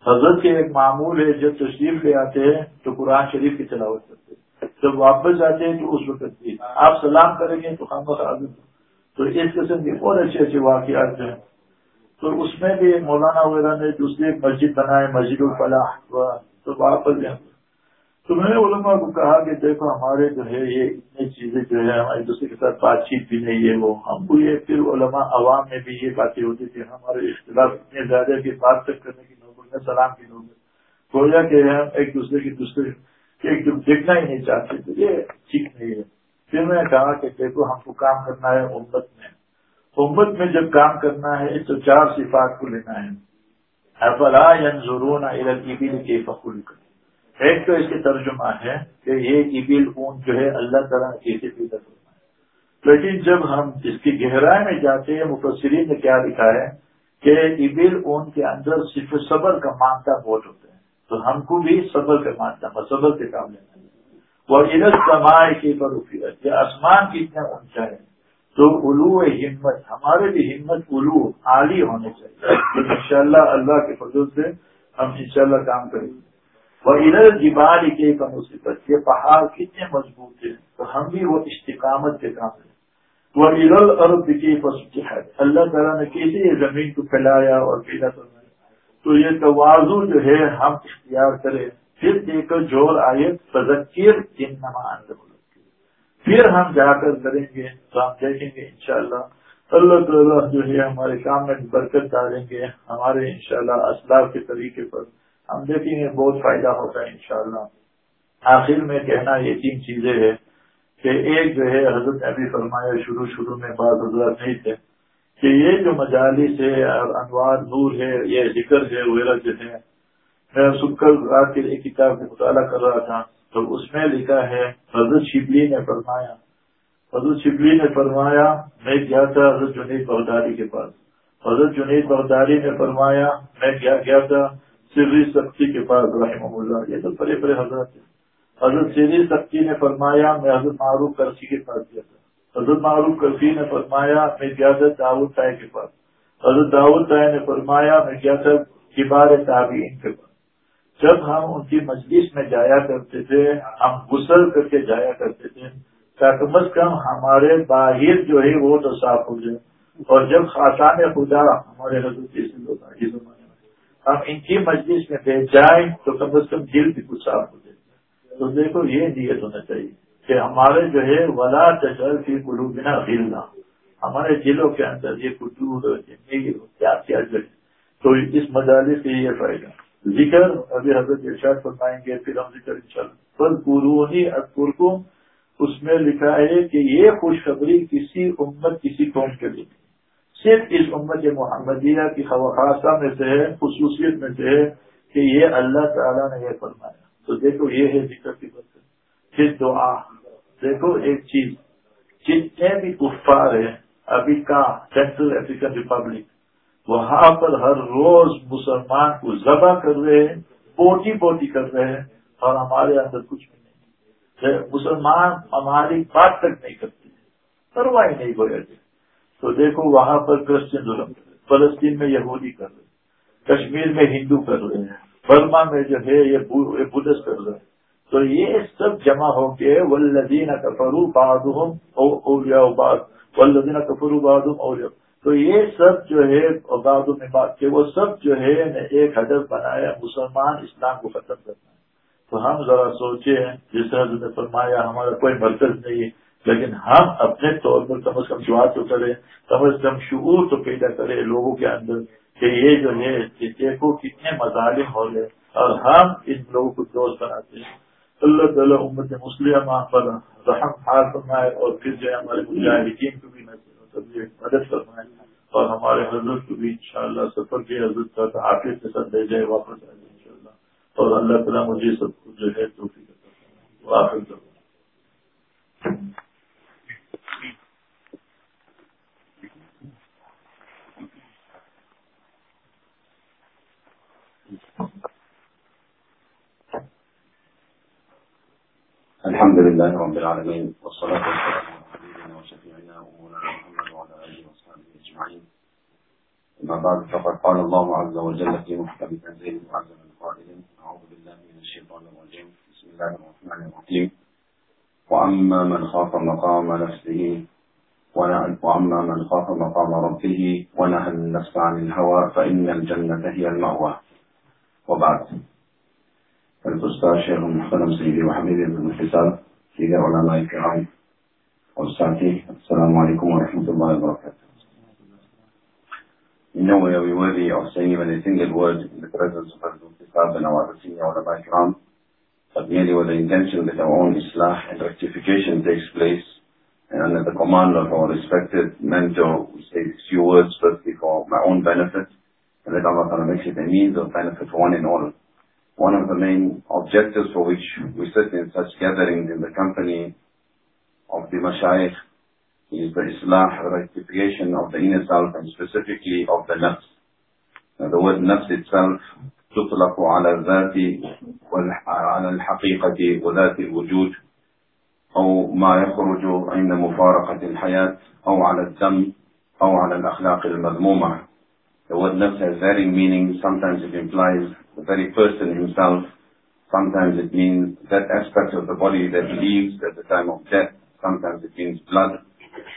حضرت کے ایک معمول ہے، جب تشریف لے آتے ہیں، تو قرآن شریف کی تلاوت کرتے جب واپس جاتے ہیں، تو اس وقت بھی۔ آپ سلام کریں گے تو خام حاضر تو اس قسم کے بہت اچھے اچھے واقعات ہیں تو اس میں بھی مولانا وغیرہ نے دوسری مسجد بنائے مسجد الفلاح تو وہاں پر تو میں نے علماء کو کہا کہ دیکھو ہمارے جو ہے یہ اتنی چیزیں جو ہے ہمارے دوسرے کے ساتھ بات چیت بھی نہیں ہے، وہ ہم کو یہ پھر علماء عوام میں بھی یہ باتیں ہوتی تھی ہمارے اختلاف اتنے زیادہ کی بات تک کرنے کی نوبت میں سلام کی نوبت گویا کہ ہم ایک دوسرے کی دوسرے ایک دیکھنا ہی نہیں چاہتے، تو یہ ٹھیک نہیں ہے۔ پھر میں نے کہا کہ دیکھو ہم کو کام کرنا ہے امت میں۔ امت میں جب کام کرنا ہے تو چار صفات کو لینا ہے۔ افلا ضرور کے فخر ایک تو اس کے ترجمہ ہے کہ یہ ابل اون جو ہے اللہ تعالیٰ کیسے پیدا کرنا ہے لیکن جب ہم اس کی گہرائی میں جاتے ہیں، مفسرین نے کیا لکھا ہے کہ ابل اون کے اندر صرف صبر کا مانتا بہت ہوتا ہے۔ تو ہم کو بھی صبر کا مانتا صبر سے کام لینا ہے۔ اور عرت کمائے کی بروفیت یہ آسمان کتنا اونچا ہے۔ تو الو ہمت، ہمارے بھی ہمت الو عالی ہونے چاہیے۔ ان شاء اللہ کے فضل سے ہم انشاءاللہ کام کریں گے۔ اور ادھر جبال کے مصیبت یہ پہاڑ کتنے مضبوط ہیں، تو ہم بھی وہ استقامت کے کام ہیں۔ وہ ارل ارب کی ہے اللہ تعالیٰ نے کیسے یہ زمین کو پھیلایا اور پیدا کرنا تو یہ توازو جو ہے، ہم اختیار کریں۔ پھر دیکھ کر جوڑ آئے تذکیر جن نمان پھر ہم جا کر کریں گے تو ہم دیکھیں گے انشاءاللہ۔ اللہ تعالیٰ جو ہے ہمارے کام میں برکت ڈالیں گے، ہمارے انشاءاللہ اسلاف کے طریقے پر۔ ہم دیکھیں گے، بہت فائدہ ہوگا انشاءاللہ۔ آخر میں کہنا یہ تین چیزیں ہیں کہ ایک جو ہے، حضرت ابھی فرمایا شروع شروع میں بعض حضرات نہیں تھے کہ یہ جو مجالس ہے اور انوار نور ہے، یہ ذکر ہے، وغیرہ جو ہے۔ میں سن کر رات کے ایک کتاب کا مطالعہ کر رہا تھا۔ تو اس میں لکھا ہے، حضرت شبلی نے فرمایا، حضرت شبلی نے فرمایا، میں گیا تھا حضرت جنید بغداری کے پاس۔ حضرت جنید بغداری نے فرمایا، میں کیا گیا تھا سری سختی کے پاس رحم اللہ یہ تو بڑے بڑے حضرت ہیں۔ حضرت سری سختی نے فرمایا، میں حضرت معروف کرسی کے پاس گیا تھا۔ حضرت معروف کرسی نے فرمایا، میں گیا تھا داود طائے کے پاس۔ حضرت داود طائے نے فرمایا، میں گیا تھا کبار تابعین کے پاس۔ جب ہم ان کی مجلس میں جایا کرتے تھے، ہم غسل کر کے جایا کرتے تھے، کم از کم ہمارے باہر جو ہے وہ تو صاف ہو جائے۔ اور جب خاصان خدا ہمارے حضرت لوگ ہم ان کی مجلس میں بیٹھ جائیں تو کم از کم دل بھی کچھ صاف ہو جائے۔ تو دیکھو، یہ نیت ہونا چاہیے کہ ہمارے جو ہے، ولا تجل کی گلو بنا ہلنا ہمارے دلوں کے اندر یہ کچھ کیا کیا جائے۔ تو اس مجالس سے یہ فائدہ۔ ذکر ابھی حضرت ارشاد فرمائیں گے، پھر ہم ذکر پر قرونی اکبر کو اس میں لکھا ہے کہ یہ خوشخبری کسی امت، کسی قوم کے لیے صرف اس امت محمدیہ کی خواصہ میں سے ہے، خصوصیت میں سے ہے کہ یہ اللہ تعالیٰ نے یہ فرمایا۔ تو دیکھو، یہ ہے ذکر کی بات۔ پھر دعا۔ دیکھو، ایک چیز۔ جتنے بھی کفار ہیں، ابھی کا سینٹرل افریقن ریپبلک وہاں پر ہر روز مسلمان کو ذبح کر رہے ہیں، بوٹی بوٹی کر رہے ہیں اور ہمارے اندر کچھ بھی نہیں۔ مسلمان ہماری بات تک نہیں کرتے پرواہ نہیں بولے تھے تو دیکھو وہاں پر کرسچن ظلم فلسطین میں یہودی کر رہے کشمیر میں ہندو کر رہے ہیں، برما میں جو ہے یہ بدھسٹ کر رہے ہیں۔ تو یہ سب جمع ہو کے ولدین کفرو بادم اولیا ولدین کفرو بادم اولیا تو یہ سب جو ہے، اوقات میں بات کہ وہ سب جو ہے ایک ہدف بنایا، مسلمان اسلام کو ختم کرنا تو ہم ذرا سوچے جس طرح نے فرمایا، ہمارا کوئی مرکز نہیں ہے، لیکن ہم اپنے طور پر کم از کم دعا تو کریں، کم از کم شعور تو پیدا کرے لوگوں کے اندر کہ یہ جو ہے دیکھو کتنے مظالم ہو گئے۔ اور ہم ان لوگوں کو دوست بناتے ہیں۔ اللہ تعالیٰ امت مسلم پر رحم حال فرمائے اور پھر جو ہے ہمارے مجاہدین کو بھی مدد فرمائے اور ہمارے حضرت کو بھی انشاءاللہ سفر کی حضرت کا آخر کے ساتھ لے جائے، واپس آ جائے انشاءاللہ۔ اور اللہ تعالیٰ مجھے سب کو جو ہے توفیق واپس
الحمد لله رب العالمين والصلاة والسلام أما بعد فقد قال الله عز وجل في محكم تنزيل وعز من قائل أعوذ بالله من الشيطان الرجيم بسم الله الرحمن الرحيم. وأما من خاف مقام نفسه وأما من خاف مقام ربه ونهى النفس عن الهوى فإن الجنة هي المأوى. وبعد. الأستاذ شيخ محترم سيدي وحبيبي بن الحساب سيدي علماء الكرام والساتي السلام عليكم ورحمة الله وبركاته. In no way are we worthy of saying even a single word in the presence of Hazrat Kitab and our senior ulama ikram, but merely with the intention that our own islah and rectification takes place, and under the command of our respected mentor, we say these few words firstly for my own benefit, and that Allah Ta'ala makes it a means of benefit for one and all. One of the main objectives for which we sit in such gatherings in the company of the mashayikh is the islah, the rectification of the inner self and specifically of the nafs. Now the word nafs itself تطلق على الذات وعلى الحقيقة وذات الوجود أو ما يخرج عند مفارقة الحياة أو على الدم أو على الأخلاق المذمومة. The word nafs has varying meanings. Sometimes it implies the very person himself. Sometimes it means that aspect of the body that leaves at the time of death. Sometimes it means blood.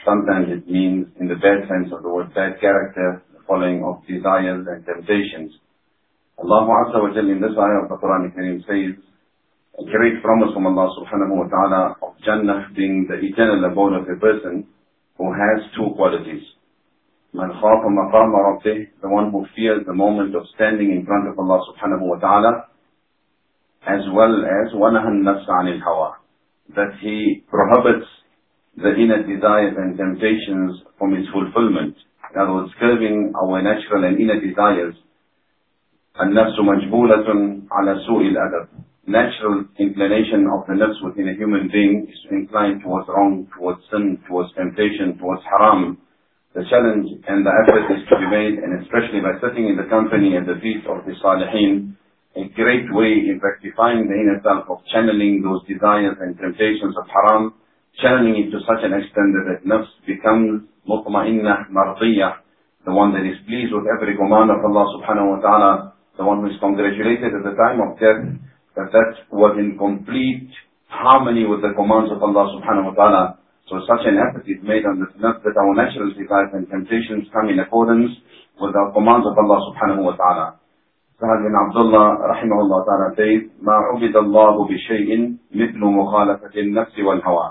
Sometimes it means, in the bad sense of the word, bad character, the following of desires and temptations. Allah Azza wa in this ayah of the Quran Kareem says, a great promise from Allah subhanahu wa ta'ala of Jannah being the eternal abode of a person who has two qualities. Man the one who fears the moment of standing in front of Allah subhanahu wa ta'ala, as well as wanahan nafs anil hawa, that he prohibits the inner desires and temptations from its fulfillment. In other words, curbing our natural and inner desires. النفس مجبولة على سوء الأدب. Natural inclination of the nafs within a human being is to incline towards wrong, towards sin, towards temptation, towards haram, the challenge and the effort is to be made, and especially by sitting in the company and the feet of the Salihin, a great way in rectifying the inner self of channeling those desires and temptations of haram, channeling it to such an extent that that nafs becomes mutma'innah mardiyah, the one that is pleased with every command of Allah subhanahu wa ta'ala, the one who is congratulated at the time of death, that that was in complete harmony with the commands of Allah subhanahu wa ta'ala, so such an effort is made on this nafs that our natural desires and temptations come in accordance with the commands of Allah subhanahu wa ta'ala. Sahal bin Abdullah rahimahullah ta'ala says, مَا عُبِدَ اللَّهُ بِشَيْءٍ مِثْلُ مُخَالَفَةِ النَّفْسِ وَالْهَوَىٰ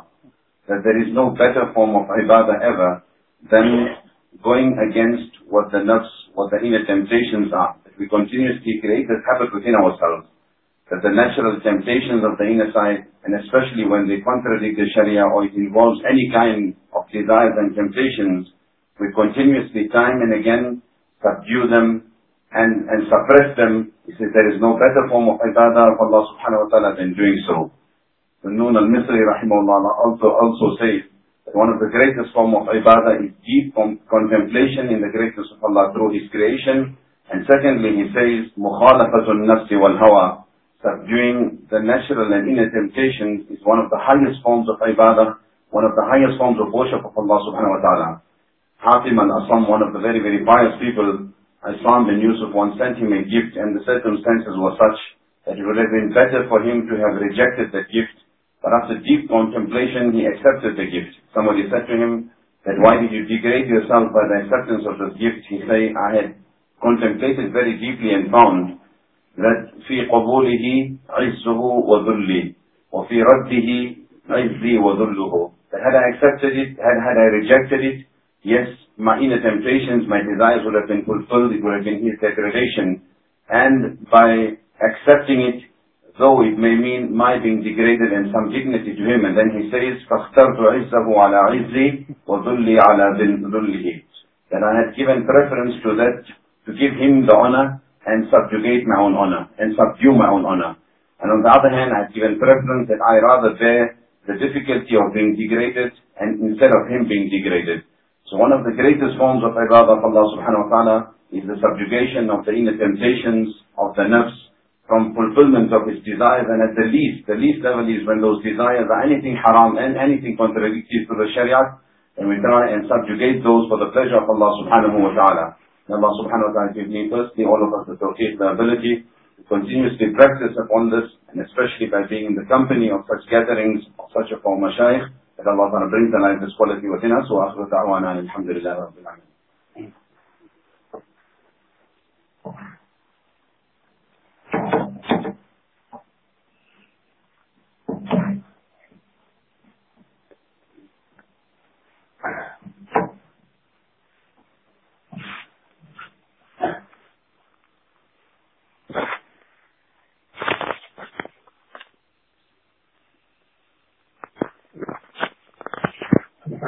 that there is no better form of ibadah ever than going against what the nafs, what the inner temptations are. That we continuously create this habit within ourselves. That the natural temptations of the inner side, and especially when they contradict the Sharia or it involves any kind of desires and temptations, we continuously time and again subdue them and, and suppress them. He says there is no better form of ibadah of Allah subhanahu wa ta'ala than doing so. The Noon al-Misri rahimahullah also, also says that one of the greatest form of ibadah is deep contemplation in the greatness of Allah through His creation. And secondly, he says, مُخَالَفَةُ النَّفْسِ وَالْهَوَىٰ Subduing the natural and inner temptations is one of the highest forms of ibadah, one of the highest forms of worship of Allah subhanahu wa ta'ala. Hatim al-Asam, one of the very, very pious people, Islam bin Yusuf once sent him a gift and the circumstances were such that it would have been better for him to have rejected that gift. But after deep contemplation, he accepted the gift. Somebody said to him that why did you degrade yourself by the acceptance of this gift? He said, I had contemplated very deeply and found that في قبوله عزه وذلي وفي رده عزي وذله that had I accepted it, had, had I rejected it, yes, my inner temptations, my desires would have been fulfilled, it would have been his degradation. And by accepting it, though it may mean my being degraded and some dignity to him, and then he says, فَاخْتَرْتُ عِزَّهُ عَلَى عِزِّي وَذُلِّي عَلى ذُلِّهِ That I had given preference to that, to give him the honor and subjugate my own honor, and subdue my own honor. And on the other hand, I had given preference that I rather bear the difficulty of being degraded and instead of him being degraded. So one of the greatest forms of ibadah of Allah subhanahu wa ta'ala is the subjugation of the inner temptations of the nafs from fulfillment of his desires and at the least, the least level is when those desires are anything haram and anything contradictory to the sharia and we try and subjugate those for the pleasure of Allah subhanahu wa ta'ala. Allah subhanahu wa ta'ala give me firstly all of us the the ability to continuously practice upon this and especially by being in the company of such gatherings of such a form shaykh that Allah Ta'ala brings the life this quality within us. Wa akhiru ta'wana alhamdulillah rabbil alamin.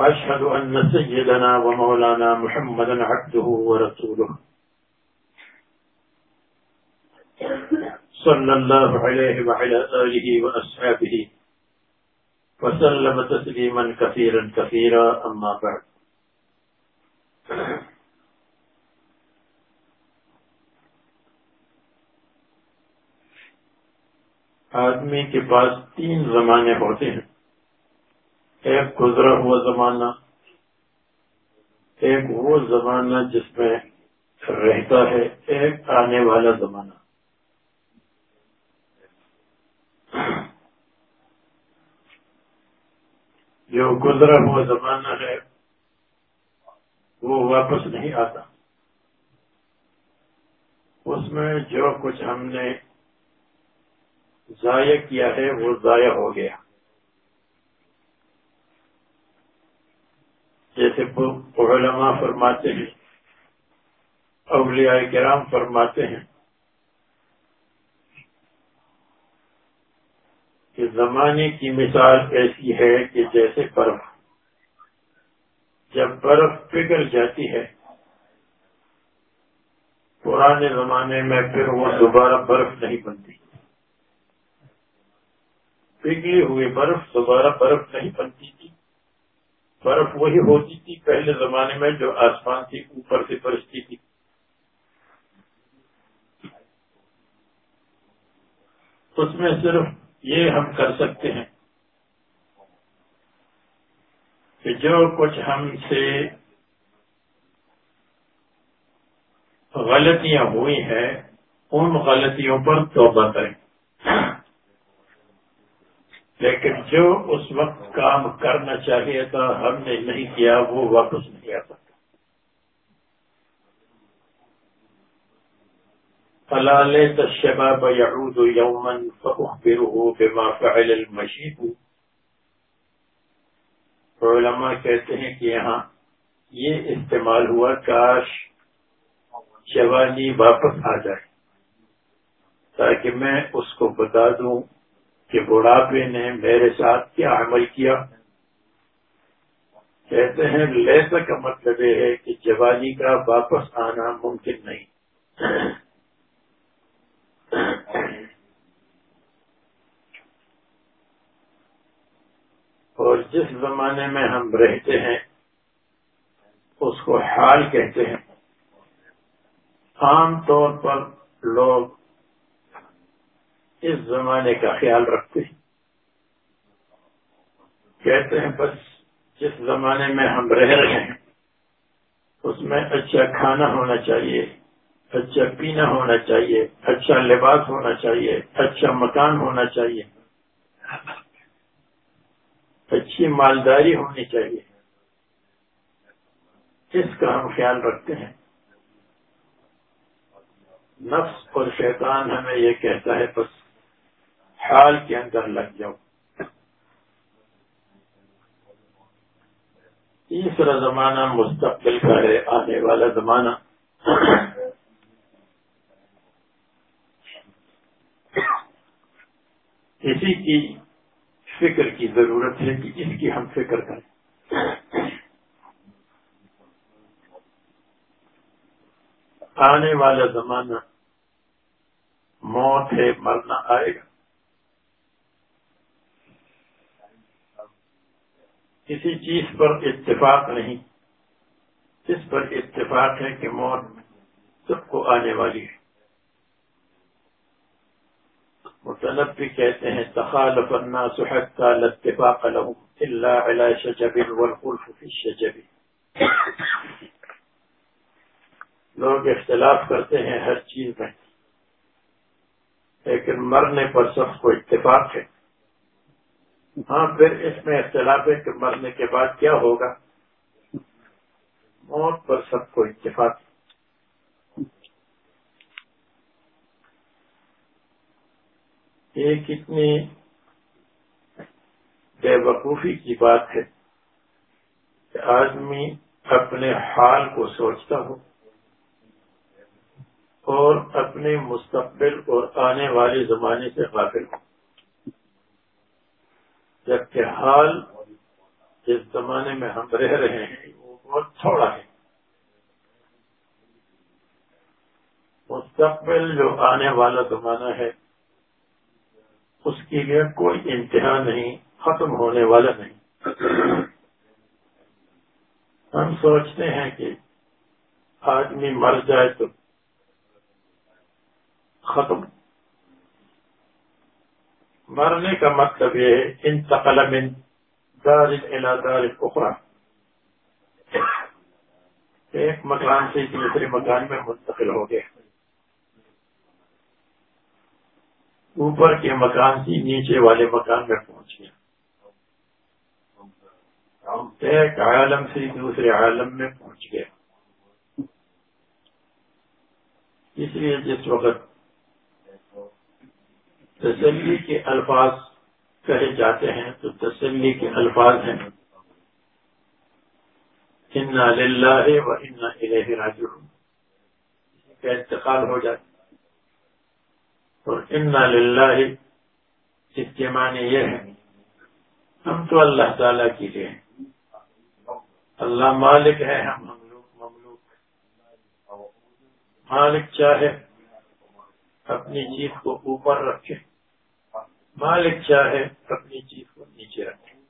وأشهد أن سيدنا ومولانا محمدا عبده ورسوله. صلى الله عليه وعلى آله وأصحابه وسلم تسليما كثيرا كثيرا أما بعد. آدمی کے پاس تین زمانے ہوتے ہیں۔ ایک گزرا ہوا زمانہ، ایک وہ زمانہ جس میں رہتا ہے، ایک آنے والا زمانہ۔ جو گزرا ہوا زمانہ ہے، وہ واپس نہیں آتا۔ اس میں جو کچھ ہم نے ضائع کیا ہے، وہ ضائع ہو گیا۔ جیسے علماء فرماتے ہیں، اولیاء کرام فرماتے ہیں کہ زمانے کی مثال ایسی ہے کہ جیسے برف، جب برف پگھل جاتی ہے، پرانے زمانے میں پھر وہ دوبارہ برف نہیں بنتی۔ پگھلی ہوئی برف دوبارہ برف نہیں بنتی تھی۔ برف وہی ہوتی تھی پہلے زمانے میں جو آسمان سے اوپر سے برستی تھی۔ اس میں صرف یہ ہم کر سکتے ہیں کہ جو کچھ ہم سے غلطیاں ہوئی ہیں، ان غلطیوں پر توبہ کریں۔ لیکن جو اس وقت کام کرنا چاہیے تھا ہم نے نہیں کیا، وہ واپس نہیں آ سکتا۔ فلال الشباب يعود يوما فأخبره بما فعل المشيب۔ علماء کہتے ہیں کہ یہاں یہ استعمال ہوا، کاش جوانی واپس آ جائے، تاکہ میں اس کو بتا دوں۔ کہ بڑھاپے نے میرے ساتھ کیا عمل کیا؟ کہتے ہیں، لیسا کا مطلب یہ ہے کہ جوانی کا واپس آنا ممکن نہیں۔ اور جس زمانے میں ہم رہتے ہیں، اس کو حال کہتے ہیں۔ عام طور پر لوگ اس زمانے کا خیال رکھتے ہیں۔ کہتے ہیں، بس جس زمانے میں ہم رہ رہے ہیں، اس میں اچھا کھانا ہونا چاہیے اچھا پینا ہونا چاہیے اچھا لباس ہونا چاہیے اچھا مکان ہونا چاہیے۔ اچھی مالداری ہونی چاہیے۔ اس کا ہم خیال رکھتے ہیں۔ نفس اور شیطان ہمیں یہ کہتا ہے، بس حال کے اندر لگ جاؤ۔ تیسرا زمانہ مستقبل کا ہے، آنے والا زمانہ۔ اسی کی فکر کی ضرورت ہے کہ اس کی ہم فکر کریں۔ آنے والا زمانہ، موت ہے، مرنا آئے گا۔ کسی چیز پر اتفاق نہیں۔ اس پر اتفاق ہے کہ موت سب کو آنے والی ہے۔ مطلب بھی کہتے ہیں، تخالف الناس حتى الاتفاق لهم الا على شجب والخلف في الشجب۔ لوگ اختلاف کرتے ہیں ہر چیز میں، لیکن مرنے پر سب کو اتفاق ہے۔ ہاں پھر اس میں اختلاف ہے کہ مرنے کے بعد کیا ہوگا؟ موت پر سب کو اتفاق یہ کتنی بے وقوفی کی بات ہے کہ آدمی اپنے حال کو سوچتا ہو اور اپنے مستقبل اور آنے والے زمانے سے غافل ہو۔ جبکہ حال جس زمانے میں ہم رہ رہے ہیں، وہ بہت تھوڑا ہے۔ مستقبل جو آنے والا زمانہ ہے، اس کے لیے کوئی انتہا نہیں، ختم ہونے والا نہیں۔ ہم سوچتے ہیں کہ آدمی مر جائے تو ختم مرنے کا مطلب یہ ہے، انتقل من دار الى دار اخرى۔ ایک مکان سے دوسرے مکان میں منتقل ہو گئے اوپر کے مکان سے نیچے والے مکان میں پہنچ گیا۔ ایک عالم سے دوسرے عالم میں پہنچ گیا۔ اس لیے جس وقت تسلی کے الفاظ کہے جاتے ہیں، تو تسلی کے الفاظ ہیں۔ انا للہ و انا الیہ راجعون کا انتقال ہو جاتا اور انا للہ اس کے معنی یہ ہے، ہم تو اللہ تعالی کے لیے اللہ مالک ہے، ہم مملوک مملوک۔ مالک چاہے، اپنی چیز کو اوپر رکھے۔ مالک کیا ہے؟ اپنی چیز کو نیچے رکھے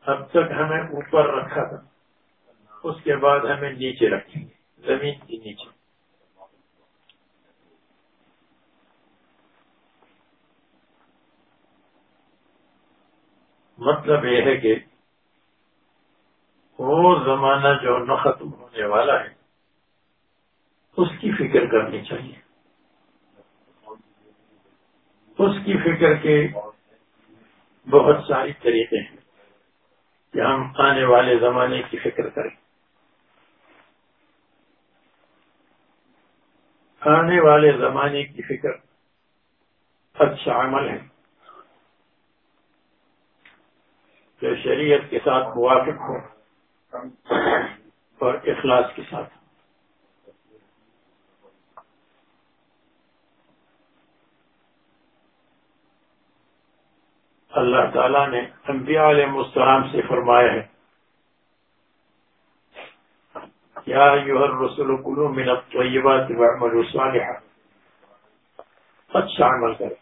اب تک ہمیں اوپر رکھا تھا۔ اس کے بعد ہمیں نیچے رکھیں گے۔ زمین کے نیچے۔ مطلب یہ ہے کہ وہ زمانہ جو نہ ختم ہونے والا ہے، اس کی فکر کرنی چاہیے۔ اس کی فکر کے بہت ساری طریقے ہیں کہ ہم آنے والے زمانے کی فکر کریں۔ آنے والے زمانے کی فکر اچھا عمل ہے۔ جو شریعت کے ساتھ موافق ہو اور اخلاص کے ساتھ۔ اللہ تعالیٰ نے انبیاء علیہ السلام سے فرمایا ہے، یا ایوہ الرسول کلو من الطیبات وعملوا صالحا اچھا عمل کرے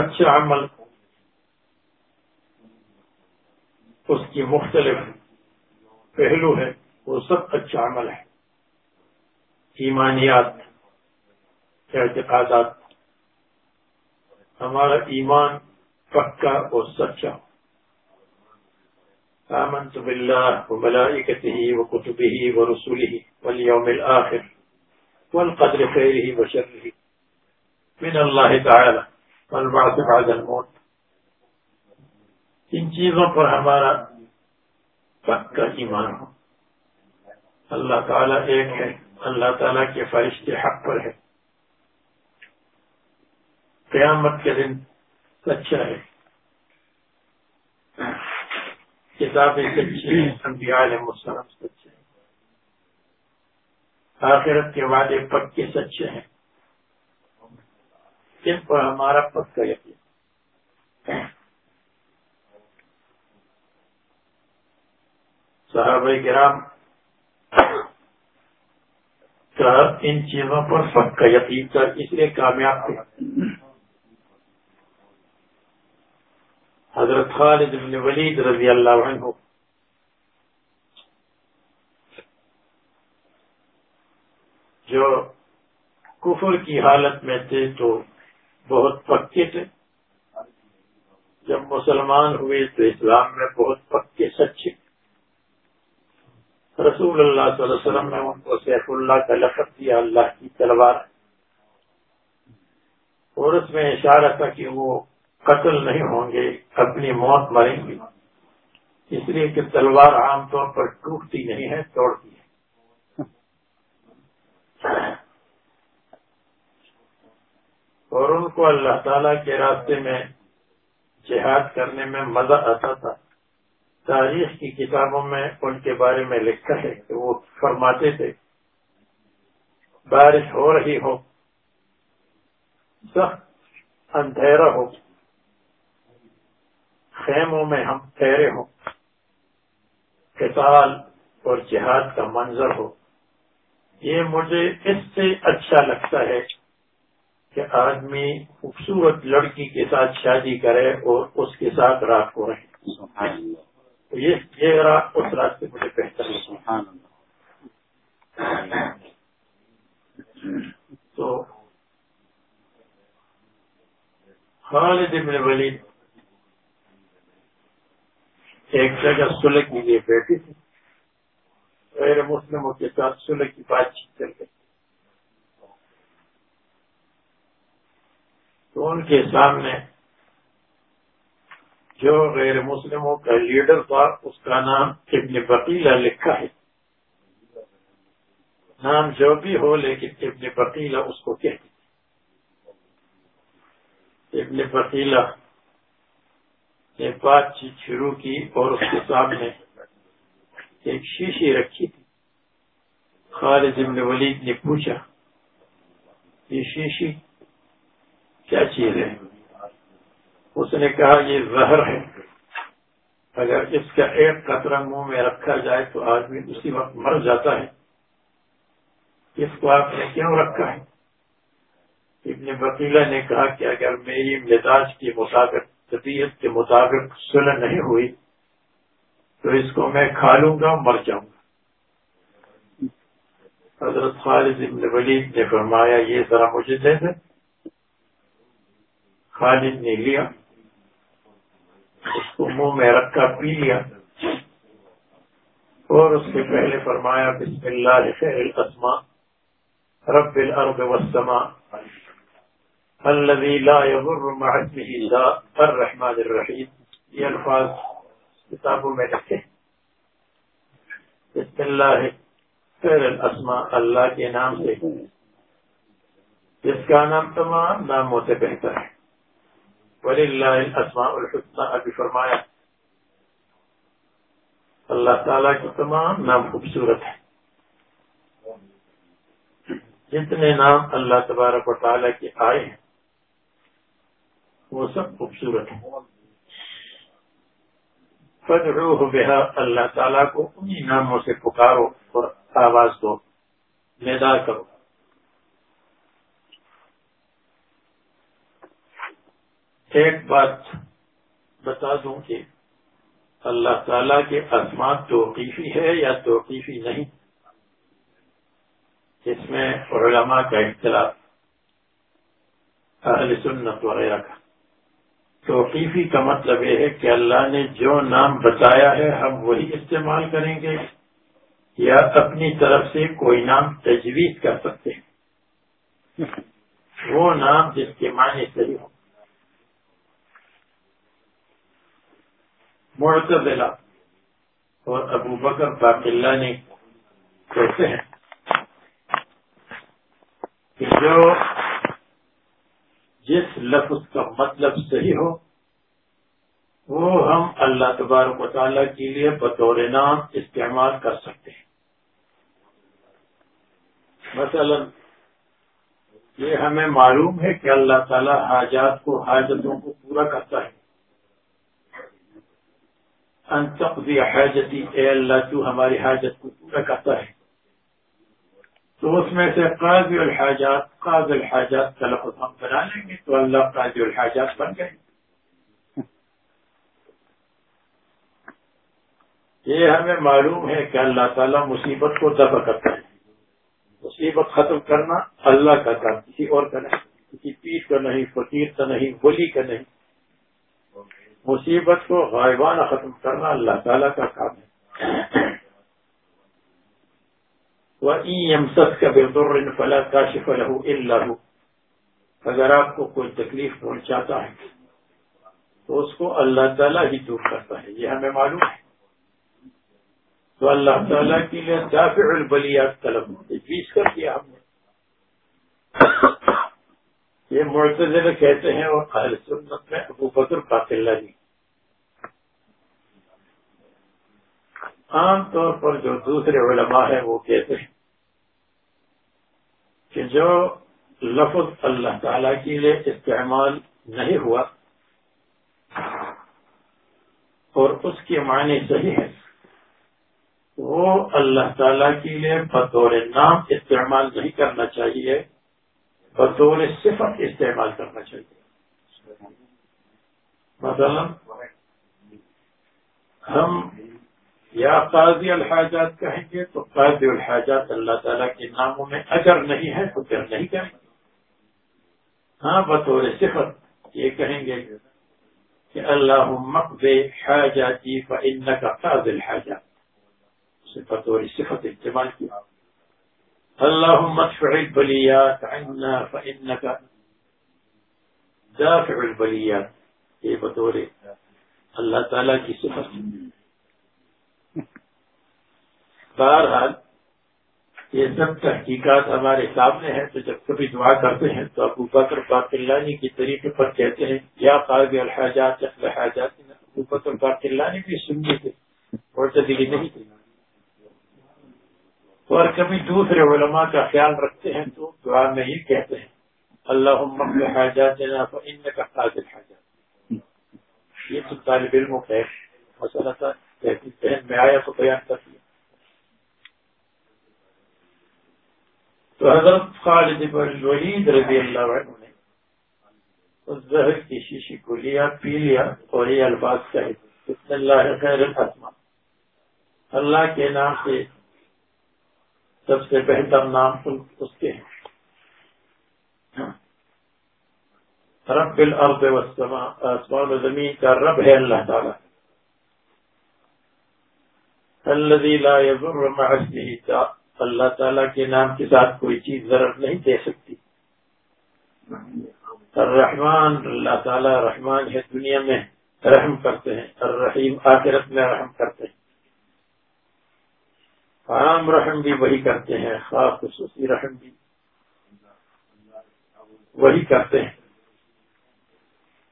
اچھا عمل۔ اس کی مختلف پہلو ہے وہ سب اچھا عمل ہے ایمانیات، اعتقادات۔ ہمارا ایمان پکا اور سچا آمنت باللہ وملائکته وکتبه ورسوله واليوم الآخر والقدر خیره وشره من اللہ تعالی والبعث بعد الموت۔ ان چیزوں پر ہمارا پکا ایمان ہو۔ اللہ تعالیٰ ایک ہے، اللہ تعالیٰ کے فرشتے حق پر ہے قیامت کے دن سچا ہے۔ کتابیں سچی ہیں، انبیاء علیہ السلام سچے ہیں۔ آخرت کے وعدے پکے سچے ہیں۔ ان پر ہمارا پکا یقین؟ صحابہ کرام کا ان چیزوں پر پکا یقین کر، اس لیے کامیاب تھے۔ حضرت خالد بن ولید رضی اللہ عنہ۔ جو کفر کی حالت میں تھے تو بہت پکے تھے۔ جب مسلمان ہوئے تو اسلام میں بہت پکے، سچے۔ رسول اللہ صلی اللہ علیہ وسلم نے ان کو سیف اللہ کا لقب دیا، اللہ کی تلوار۔ اور اس میں اشارہ تھا کہ وہ قتل نہیں ہوں گے، اپنی موت مریں گے۔ اس لیے کہ تلوار عام طور پر ٹوٹتی نہیں ہے، توڑتی ہے۔ اور ان کو اللہ تعالی کے راستے میں جہاد کرنے میں مزہ آتا تھا۔ تاریخ کی کتابوں میں ان کے بارے میں لکھا ہے کہ وہ فرماتے تھے، بارش ہو رہی ہو، سخت اندھیرا ہو۔ خیموں میں ہم ٹھہرے ہوں۔ قتال اور جہاد کا منظر ہو۔ یہ مجھے اس سے اچھا لگتا ہے کہ آدمی خوبصورت لڑکی کے ساتھ شادی کرے اور اس کے ساتھ رات کو رہے۔ یہ رات اس راستے مجھے بہتر تو خالد بن ولید ایک جگہ سلح کے لیے بیٹھی تھی۔ غیر مسلموں کے ساتھ سلح کی بات چیت چل گئی تو ان کے سامنے جو غیر مسلموں کا لیڈر تھا، اس کا نام ابن بقیلہ لکھا ہے۔ نام جو بھی ہو، لیکن ابن بقیلہ اس کو کہتے ابن بقیلہ نے بات چیت شروع کی اور اس کے سامنے ایک شیشی رکھی تھی۔ خالد ابن ولید نے پوچھا، یہ شیشی کیا چیز ہے اس نے کہا، یہ زہر ہے۔ اگر اس کا ایک قطرہ منہ میں رکھا جائے تو آدمی اسی وقت مر جاتا ہے۔ اس کو آپ نے کیوں رکھا ہے؟ ابن وکیلا نے کہا کہ اگر میری مزاج کے مطابق طبیعت کے مطابق سلح نہیں ہوئی، تو اس کو میں کھا لوں گا، مر جاؤں گا۔ حضرت خالد ابن ولید نے فرمایا، یہ ذرا مجھے دے دیں خالد نے لیا، اس کو منہ میں رکھا پی لیا۔ اور اس سے پہلے فرمایا، بسم اللہ خیر الاسماء، رب الارض والسماء۔ الذي لا يضر مع اسمه ذا الرحمن الرحیم یہ الفاظ کتابوں میں رکھے بسم اللہ. خیر الاسماء، اللہ کے نام سے. جس کا نام تمام ناموں سے بہتر ہے. وَلِلَّهِ الْأَسْمَاءُ الْحُسْنَى، ابھی فرمایا. اللہ تعالیٰ کے تمام نام خوبصورت ہیں. جتنے نام اللہ تبارک و تعالیٰ کے آئے ہیں وہ سب خوبصورت ہیں فدعوه بها، اللہ تعالیٰ کو انہی ناموں سے پکارو اور آواز دو۔ ندا کرو۔ ایک بات بتا دوں کہ اللہ تعالی کے اسمات توقیفی ہے یا توقیفی نہیں؟ اس میں علماء کا اختلاف۔ اہل سنت وغیرہ کا۔ توقیفی کا مطلب یہ ہے کہ اللہ نے جو نام بتایا ہے، ہم وہی استعمال کریں گے۔ یا اپنی طرف سے کوئی نام تجویز کر سکتے ہیں۔ وہ نام جس کے معنی صحیح ہو معتدلہ اور ابو بکر باقلہ نے کہتے ہیں کہ جو جس لفظ کا مطلب صحیح ہو، وہ ہم اللہ تبارک و تعالیٰ کے لیے بطور نام استعمال کر سکتے ہیں۔ مثلا یہ ہمیں معلوم ہے کہ اللہ تعالیٰ حاجات کو، حاجتوں کو پورا کرتا ہے۔ ان تقضی حاجتی، اے اللہ تو ہماری حاجت کو پورا کرتا ہے۔ تو اس میں سے قاضی الحاجات قاضی الحاجات کا لفظ ہم بنا لیں گے تو اللہ قاضی الحاجات بن گئے یہ ہمیں معلوم ہے کہ اللہ تعالیٰ مصیبت کو دفع کرتا ہے۔ مصیبت ختم کرنا اللہ کا کام، کسی اور کا نہیں۔ کسی پیر کا نہیں، فقیر کا نہیں، ولی کا نہیں۔ مصیبت کو غائبانہ ختم کرنا اللہ تعالیٰ کا کام ہے۔ فلا کاشف له الا هو۔ اگر آپ کو کوئی تکلیف پہنچاتا ہے، تو اس کو اللہ تعالیٰ ہی دور کرتا ہے، یہ ہمیں معلوم ہے۔ تو اللہ تعالیٰ کے لیے دافع البلیات طلب تجویز کر دیا ہم نے۔ یہ مرتضی کہتے ہیں اور اہل سنت میں ابو بکر قاتل جی عام طور پر جو دوسرے علماء ہیں، وہ کہتے ہیں کہ جو لفظ اللہ تعالی کے لیے استعمال نہیں ہوا اور اس کے معنی صحیح ہے وہ اللہ تعالی کے لیے بطور نام استعمال نہیں کرنا چاہیے، بطور صفت استعمال کرنا چاہیے۔ مثلا ہم یا قاضی الحاجات کہیں گے تو قاضی الحاجات اللہ تعالیٰ کے ناموں میں اگر نہیں ہے تو پھر نہیں کریں گے۔ ہاں بطور صفت یہ کہیں گے کہ اللہ مقب حاجاتی فن کا قاض الحاجات۔ سے بطور صفت استعمال کیا۔ اللہ مدفع البلیات عنا فإنك دافع البلیات۔ یہ بطور اللہ تعالیٰ کی صفت۔ بہرحال، یہ سب تحقیقات ہمارے سامنے ہیں، تو جب کبھی دعا کرتے ہیں تو ابو بکر باقلانی کی طریقے پر کہتے ہیں، یا قاضی الحاجات الحاجات ابو بکر باقلانی بھی سننے تھے اور تبدیلی نہیں تھی۔ اور کبھی دوسرے علماء کا خیال رکھتے ہیں تو دعا میں ہی کہتے ہیں اللہ حاجات ان کا قاضی الحاجات۔ یہ تو طالب علموں کا مسئلہ تھا میں آیا تو بیان کر دیا۔ تو حضرت خالد بن ولید رضی اللہ عنہ نے اس زہر کی شیشی کو لیا، پی لیا اور یہ الفاظ کہے۔ بسم اللہ خیر الاسما اللہ کے نام سے سب سے بہتر نام اس کے ہیں۔ رب الارض والسماء، آسمان و زمین کا رب ہے اللہ تعالیٰ۔ الذي لا يضر مع اسمه اللہ تعالیٰ کے نام کے ساتھ کوئی چیز ضرر نہیں دے سکتی۔ الرحمن، اللہ تعالیٰ رحمان ہے دنیا میں، رحم کرتے ہیں۔ الرحیم، آخرت میں رحم کرتے ہیں۔ عام رحم بھی وہی کرتے ہیں، خاص خصوصی رحم بھی وہی کرتے ہیں۔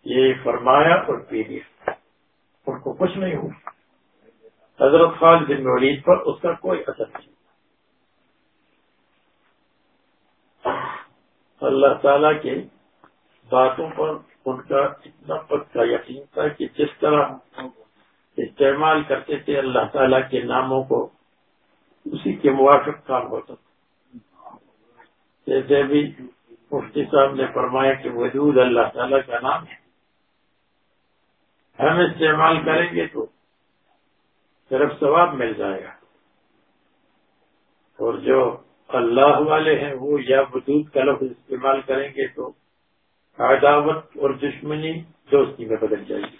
یہ فرمایا اور پی لیا ان کو کچھ نہیں ہوا۔ حضرت خان بن ولید پر اس کا کوئی اثر نہیں۔ اللہ تعالی کے باتوں پر ان کا اتنا پکا یقین تھا کہ جس طرح استعمال کرتے تھے، اللہ تعالیٰ کے ناموں کو اسی کے موافق کام ہوتا تھا۔ جیسے بھی مفتی صاحب نے فرمایا کہ وجود اللہ تعالیٰ کا نام ہے۔ ہم استعمال کریں گے تو صرف ثواب مل جائے گا۔ اور جو اللہ والے ہیں، وہ یا وجود کا لفظ استعمال کریں گے تو عداوت اور دشمنی دوستی میں بدل جائے گی۔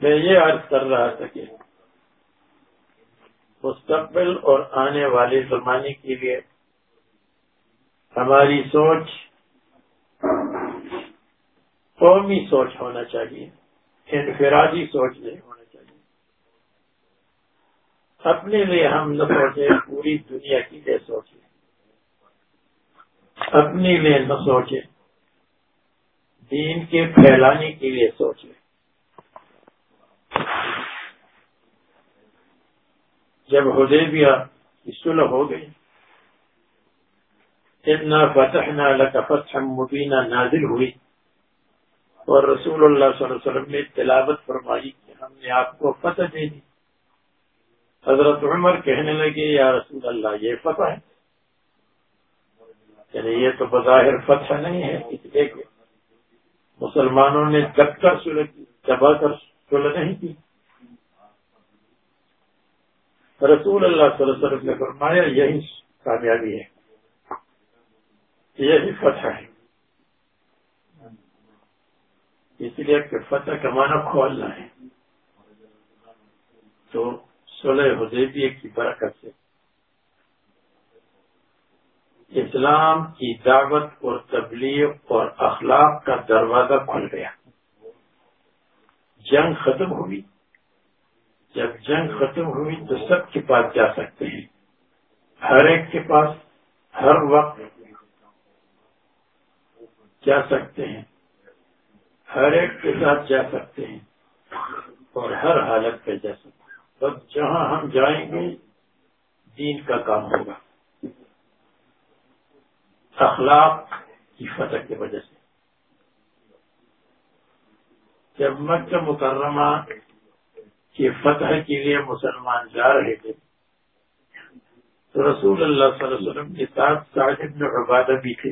میں یہ عرض کر رہا تھا کہ مستقبل اور آنے والے زمانے کے لیے ہماری سوچ قومی سوچ ہونا چاہیے، انفرادی سوچ نہیں ہونا اپنے لیے ہم نہ سوچے پوری دنیا کی لیے سوچے۔ اپنے لیے نہ سوچے۔ دین کے پھیلانے کے لیے سوچے۔ جب حدیبیہ کی صلح ہو گئی اتنا فتح نہ فتح مبینہ نازل ہوئی۔ اور رسول اللہ صلی اللہ علیہ وسلم نے تلاوت فرمائی کہ ہم نے آپ کو فتح دے دی۔ حضرت عمر کہنے لگے، یا رسول اللہ، یہ فتح ہے. یعنی یہ تو بظاہر فتح نہیں ہے، اس لیے کہ مسلمانوں نے دب کر سلح کی، دبا کر سلح نہیں کی۔ رسول اللہ صلی اللہ علیہ وسلم نے فرمایا، یہی کامیابی ہے، یہی فتح ہے۔ اس لیے کہ فتح کا معنی کھولنا ہے۔ تو سلح حدیبیہ کی برکت سے اسلام کی دعوت اور تبلیغ اور اخلاق کا دروازہ کھل گیا۔ جنگ ختم ہوئی۔ جب جنگ ختم ہوئی تو سب کے پاس جا سکتے ہیں۔ ہر ایک کے پاس ہر وقت جا سکتے ہیں۔ ہر ایک کے ساتھ جا سکتے ہیں اور ہر حالت پہ جا سکتے ہیں۔ بس جہاں ہم جائیں گے، دین کا کام ہوگا۔ اخلاق کی فتح کی وجہ سے۔ جب مکہ مکرمہ کی فتح کے لیے مسلمان جا رہے تھے، تو رسول اللہ صلی اللہ علیہ وسلم کے ساتھ ساجد عبادہ بھی تھے۔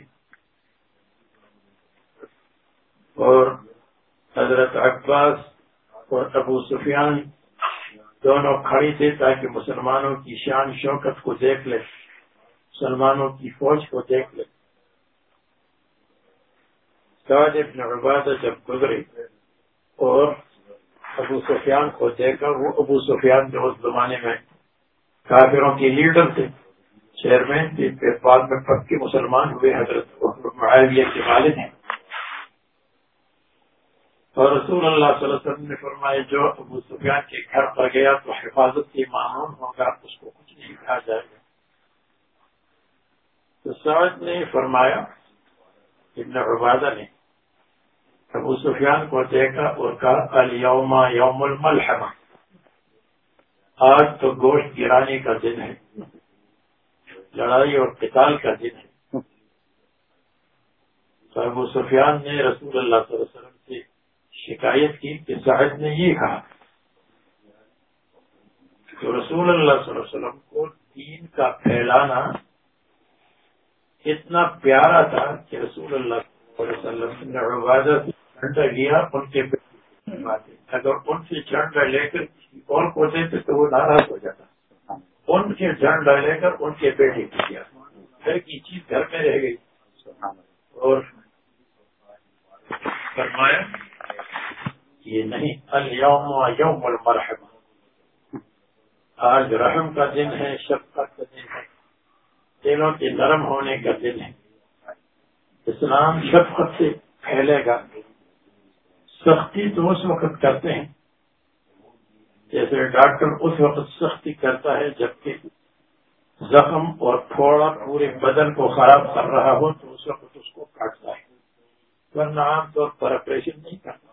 اور حضرت عباس اور ابو سفیان دونوں کھڑی تھے تاکہ مسلمانوں کی شان شوکت کو دیکھ لے، مسلمانوں کی فوج کو دیکھ لے۔ سعد ابن عبادہ جب گزرے اور ابو سفیان کو دیکھا، وہ ابو سفیان جو اس زمانے میں کافروں کے لیڈر تھے، چیئرمین تھے بعد میں پکی مسلمان ہوئے، حضرت معاویہ کے والد ہیں۔ اور رسول اللہ صلی اللہ علیہ وسلم نے فرمایا، جو ابو سفیان کے گھر پر گیا تو حفاظت کی معمول ہوگا، اس کو کچھ نہیں کہا جائے گا۔ تو سعد نے فرمایا، ابن عبادہ نے ابو سفیان کو دیکھا اور کہا الوم یوم الملحمہ آج تو گوشت گرانے کا دن ہے، لڑائی اور قتال کا دن ہے۔ تو ابو سفیان نے رسول اللہ صلی اللہ علیہ وسلم شکایت کی کہ صاحب نے یہ کہا تو رسول اللہ صلی اللہ علیہ وسلم کو دین کا پھیلانا اتنا پیارا تھا کہ رسول اللہ صلی اللہ علیہ وسلم نے عبادت جھنڈا لیا، ان کے اگر ان سے جھنڈا لے کر اور کو دیتے تو وہ ناراض ہو جاتا۔ ان کے جھنڈا لے کر ان کے بیٹے کو کیا گھر کی چیز گھر میں رہ گئی۔ اور فرمایا یہ نہیں، اليوم یوم المرحمہ آج رحم کا دن ہے شفقت کا دن ہے۔ دلوں کے نرم ہونے کا دن ہے۔ اسلام شفقت سے پھیلے گا۔ سختی تو اس وقت کرتے ہیں۔ جیسے ڈاکٹر اس وقت سختی کرتا ہے جبکہ زخم اور پھوڑا پورے بدن کو خراب کر رہا ہو تو اس وقت اس کو کاٹتا ہے۔ ورنہ عام طور پر آپریشن نہیں کرتا۔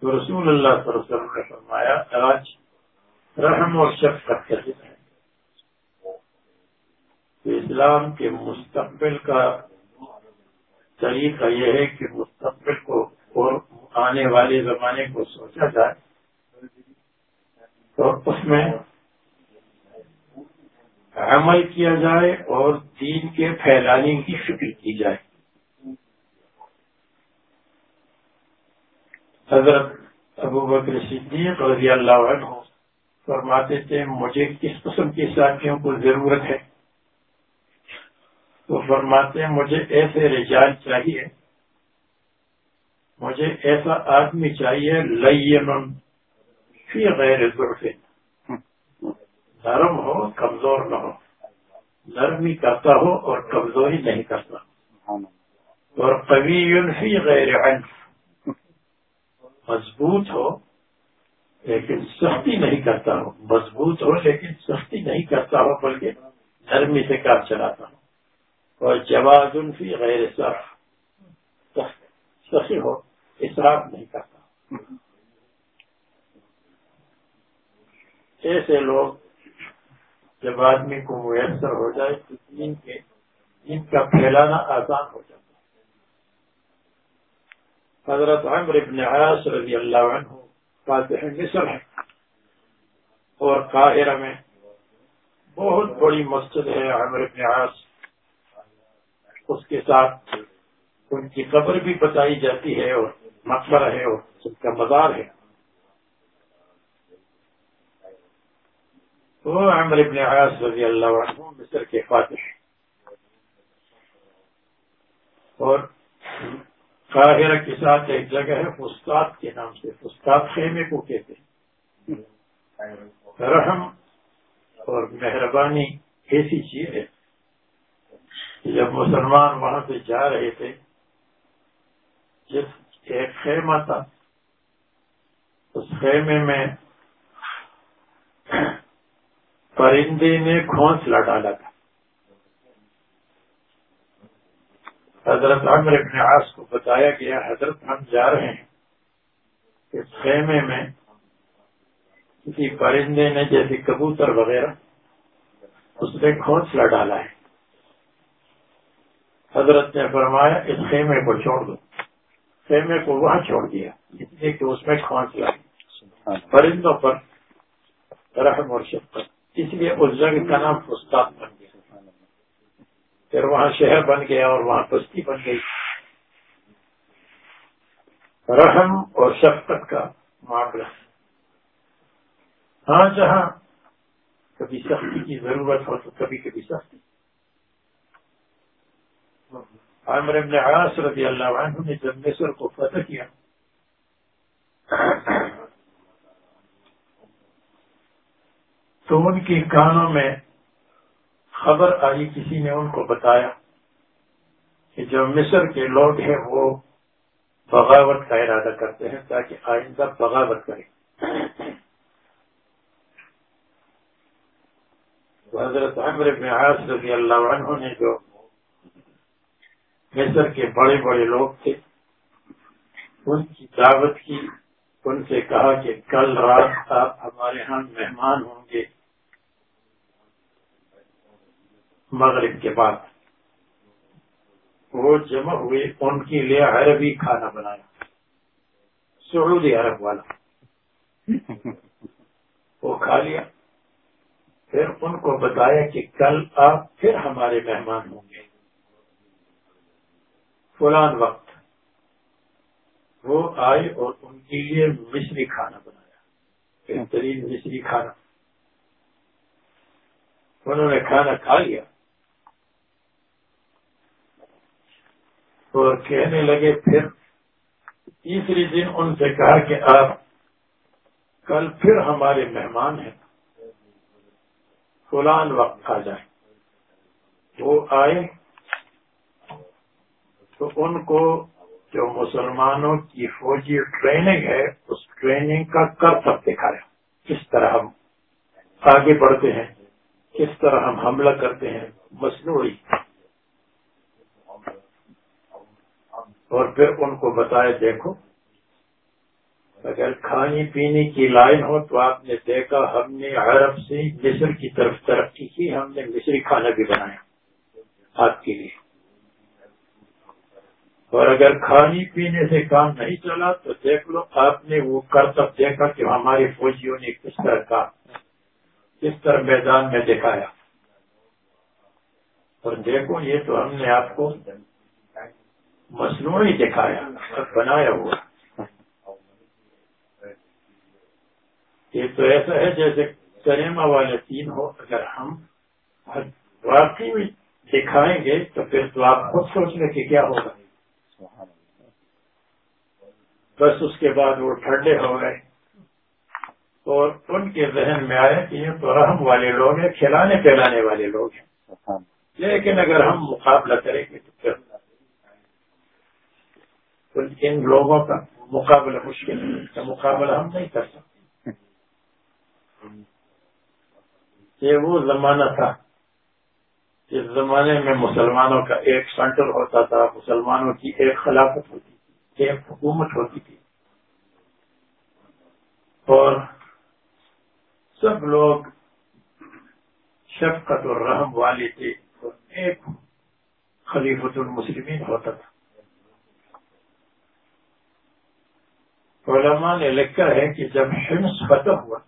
تو رسول اللہ صلی اللہ علیہ وسلم نے فرمایا، آج رحم اور شفقت کا دن ہے۔ تو اسلام کے مستقبل کا طریقہ یہ ہے کہ مستقبل کو اور آنے والے زمانے کو سوچا جائے تو اس میں عمل کیا جائے اور دین کے پھیلانے کی فکر کی جائے۔ حضرت ابو بکر صدیق رضی اللہ عنہ فرماتے تھے، مجھے کس قسم کے ساتھیوں کو ضرورت ہے؟ تو فرماتے ہیں، مجھے ایسے رجال چاہیے، مجھے ایسا آدمی چاہیے لین فی غیر ضرف نرم ہو، کمزور نہ ہو، نرمی کرتا ہو اور کمزوری نہیں کرتا، اور قوی فی غیر عنف مضبوط ہو، لیکن سختی نہیں کرتا ہو مضبوط ہو، لیکن سختی نہیں کرتا ہو بلکہ نرمی سے کام چلاتا ہو اور جواز فی غیر صرف سخی ہو اصراف نہیں کرتا ایسے لوگ جب آدمی کو میسر ہو جائے تو دین کے، دین کا پھیلانا آسان ہو جائے حضرت عمر ابن عاص رضی اللہ عنہ فاتح مصر ہے اور قاہرہ میں بہت بڑی مسجد ہے عمر ابن عاص۔ اس کے ساتھ ان کی قبر بھی بتائی جاتی ہے اور مقبرہ ہے اور اس کا مزار ہے۔ وہ عمر ابن عاص رضی اللہ عنہ مصر کے فاتح اور قاہرہ کے ساتھ ایک جگہ ہے فستاد کے نام سے فستاد خیمے کو کہتے ہیں۔ رحم اور مہربانی ایسی چیز ہے جب مسلمان وہاں سے جا رہے تھے جس ایک خیمہ تھا، اس خیمے میں پرندے نے گھونسلہ ڈالا تھا۔ حضرت عمر ابن عاص کو بتایا گیا حضرت ہم جا رہے ہیں اس خیمے میں کسی پرندے نے جیسے کبوتر وغیرہ اس نے گھونسلہ ڈالا ہے۔ حضرت نے فرمایا اس خیمے کو چھوڑ دو۔ خیمے کو وہاں چھوڑ دیا اس لیے کہ اس میں گھونسلہ پرندوں پر رحم اور شفقت۔ اس لیے اس جگہ کا نام استاد بن پھر وہاں شہر بن گیا اور وہاں بستی بن گئی۔ رحم اور شفقت کا معاملہ۔ ہاں جہاں کبھی سختی کی ضرورت ہو تو کبھی کبھی سختی۔ عامر ابن عاص رضی اللہ عنہ نے جب مصر کو فتح کیا، تو ان کے کانوں میں خبر آئی، کسی نے ان کو بتایا کہ جو مصر کے لوگ ہیں وہ بغاوت کا ارادہ کرتے ہیں تاکہ آئندہ بغاوت کرے حضرت عمر بن عاص رضی اللہ عنہ نے جو مصر کے بڑے بڑے لوگ تھے، ان کی دعوت کی، ان سے کہا کہ کل رات آپ ہمارے ہاں مہمان ہوں گے۔ مغرب کے بعد۔ وہ جمع ہوئے ان کے لیے عربی کھانا بنایا۔ سعودی عرب والا۔ وہ کھا لیا۔ پھر ان کو بتایا کہ کل آپ پھر ہمارے مہمان ہوں گے۔ فلان وقت۔ وہ آئے اور ان کے لیے مصری کھانا بنایا۔ بہترین مصری کھانا۔ انہوں نے کھانا کھا لیا۔ اور کہنے لگے، پھر تیسری دن ان سے کہا کہ آپ کل پھر ہمارے مہمان ہیں۔ فلان وقت آ جائیں وہ آئے تو ان کو جو مسلمانوں کی فوجی ٹریننگ ہے، اس ٹریننگ کا کرتب دکھایا کس طرح ہم آگے بڑھتے ہیں، کس طرح ہم حملہ کرتے ہیں، مصنوعی۔ اور پھر ان کو بتایا دیکھو، اگر کھانے پینے کی لائن ہو تو آپ نے دیکھا، ہم نے عرب سے مصر کی طرف ترقی کی، ہم نے مصری کھانا بھی بنایا آپ کے لیے۔ اور اگر کھانے پینے سے کام نہیں چلا تو دیکھ لو، آپ نے وہ کرتب دیکھا کہ ہمارے فوجیوں نے کس طرح کا، کس طرح میدان میں دکھایا۔ اور دیکھو، یہ تو ہم نے آپ کو مصنوعی دکھایا بنایا ہوا۔ یہ تو ایسا ہے جیسے سنیما والے تین ہو، اگر ہم واقعی میں دکھائیں گے تو پھر تو آپ خود سوچ لیں کہ کیا ہوگا۔ بس اس کے بعد وہ ٹھنڈے ہو گئے۔ اور ان کے ذہن میں آئے کہ یہ تو رحم والے لوگ ہیں، کھلانے پلانے والے لوگ ہیں۔ لیکن اگر ہم مقابلہ کریں گے تو پھر ان لوگوں کا مقابلہ مشکل ہے مقابلہ ہم نہیں کر سکتے۔ یہ وہ زمانہ تھا جس زمانے میں مسلمانوں کا ایک سینٹر ہوتا تھا، مسلمانوں کی ایک خلافت ہوتی تھی، ایک حکومت ہوتی تھی۔ اور سب لوگ شفقت اور رحم والے تھے اور ایک خلیفت المسلمین ہوتا تھا۔ علماء نے لکھا ہے کہ جب حمص فتح ہوا،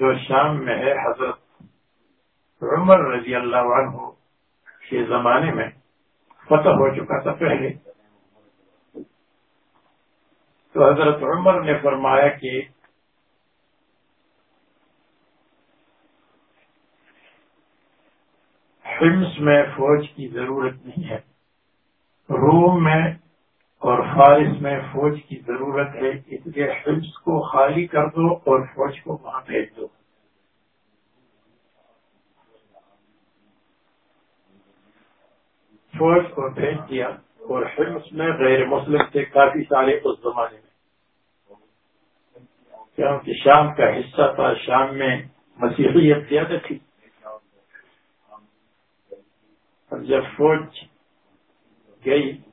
جو شام میں ہے، حضرت عمر رضی اللہ عنہ کے زمانے میں فتح ہو چکا تھا پہلے۔ تو حضرت عمر نے فرمایا کہ حمص میں فوج کی ضرورت نہیں ہے۔ روم میں اور فارس میں فوج کی ضرورت ہے اس لیے حمص کو خالی کر دو اور فوج کو وہاں بھیج دو۔ فوج کو بھیج دیا اور حمص میں غیر مسلم تھے کافی سارے اس زمانے میں۔ کیونکہ شام کا حصہ تھا، شام میں مسیحیت زیادہ تھی۔ اور جب فوج گئی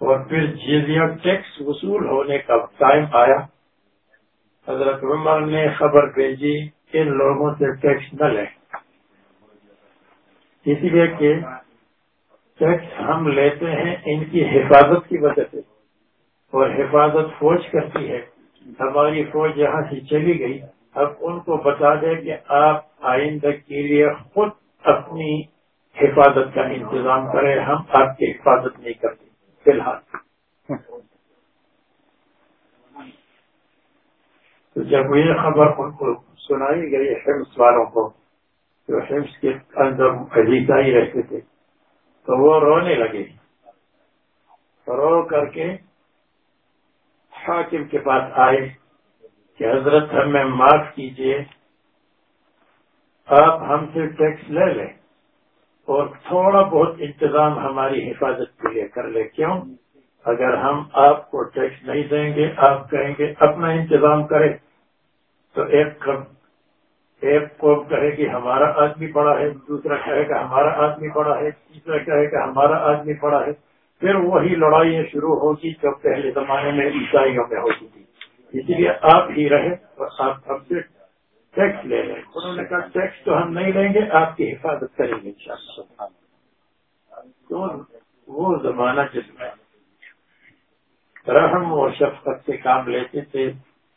اور پھر جزیہ ٹیکس وصول ہونے کا ٹائم آیا۔ حضرت عمر نے خبر بھیجی ان لوگوں سے ٹیکس نہ لیں۔ اسی لیے کہ ٹیکس ہم لیتے ہیں ان کی حفاظت کی وجہ سے۔ اور حفاظت فوج کرتی ہے۔ ہماری فوج یہاں سے چلی گئی۔ اب ان کو بتا دے کہ آپ آئندہ کے لیے خود اپنی حفاظت کا انتظام کریں۔ ہم آپ کی حفاظت نہیں کرتے۔ فی الحال۔ تو جب یہ خبر ان کو سنائی گئی حمس والوں کو جو حمس کے اندر عزیزائی رہتے تھے۔ تو وہ رونے لگے۔ رو کر کے حاکم کے پاس آئے کہ حضرت ہمیں معاف کیجیے، آپ ہم سے ٹیکس لے لیں۔ اور تھوڑا بہت انتظام ہماری حفاظت کے لیے کر لے کیوں؟ اگر ہم آپ کو ٹیکس نہیں دیں گے، آپ کہیں گے اپنا انتظام کرے تو ایک ایک قوم کہے گی ہمارا آدمی پڑا ہے، دوسرا کہے گا ہمارا آدمی پڑا ہے، تیسرا کہے گا ہمارا آدمی پڑا ہے۔ پھر وہی لڑائیاں شروع ہوگی جو پہلے زمانے میں عیسائیوں میں ہوتی تھی۔ اسی لیے آپ ہی رہے اور آپ ہم سے ٹیکس لے لیں۔ انہوں نے کہا، ٹیکس تو ہم نہیں لیں گے، آپ کی حفاظت کریں گے تو وہ زمانہ جس میں رحم اور شفقت سے کام لیتے تھے،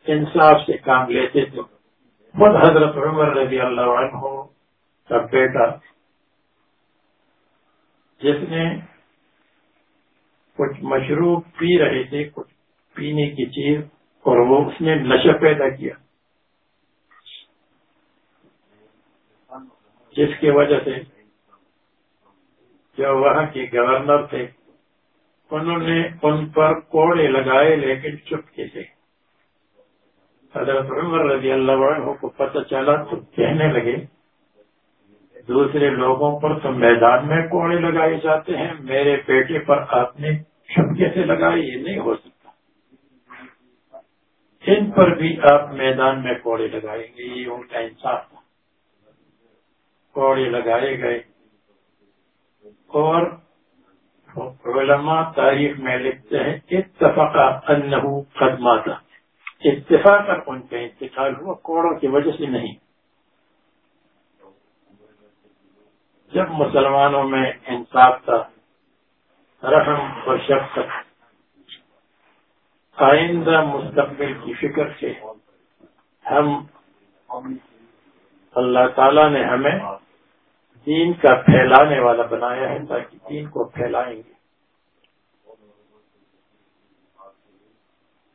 انصاف سے کام لیتے تھے۔ خود حضرت عمر رضی اللہ عنہ کا بیٹا، جس نے کچھ مشروب پی رہے تھے، کچھ پینے کی چیز، اور وہ اس نے نشہ پیدا کیا۔ جس کی وجہ سے جو وہاں کے گورنر تھے، انہوں نے ان پر کوڑے لگائے لیکن چپکے سے حضرت عمر رضی اللہ عنہ کو پتہ چلا تو کہنے لگے، دوسرے لوگوں پر تو میدان میں کوڑے لگائے جاتے ہیں، میرے بیٹے پر آپ نے چپکے سے لگائے، یہ نہیں ہو سکتا۔ ان پر بھی آپ میدان میں کوڑے لگائیں گے، یہ ان کا انصاف تھا۔ کوڑے لگائے گئے۔ اور علماء تاریخ میں لکھتے ہیں اتفاق انہو قدماتا اتفاق ان کا انتقال ہوا، کوڑوں کی وجہ سے نہیں۔ جب مسلمانوں میں انصاف تھا، رحم اور شفقت آئندہ مستقبل کی فکر سے ہم اللہ تعالی نے ہمیں دین کا پھیلانے والا بنایا ہے تاکہ دین کو پھیلائیں گے۔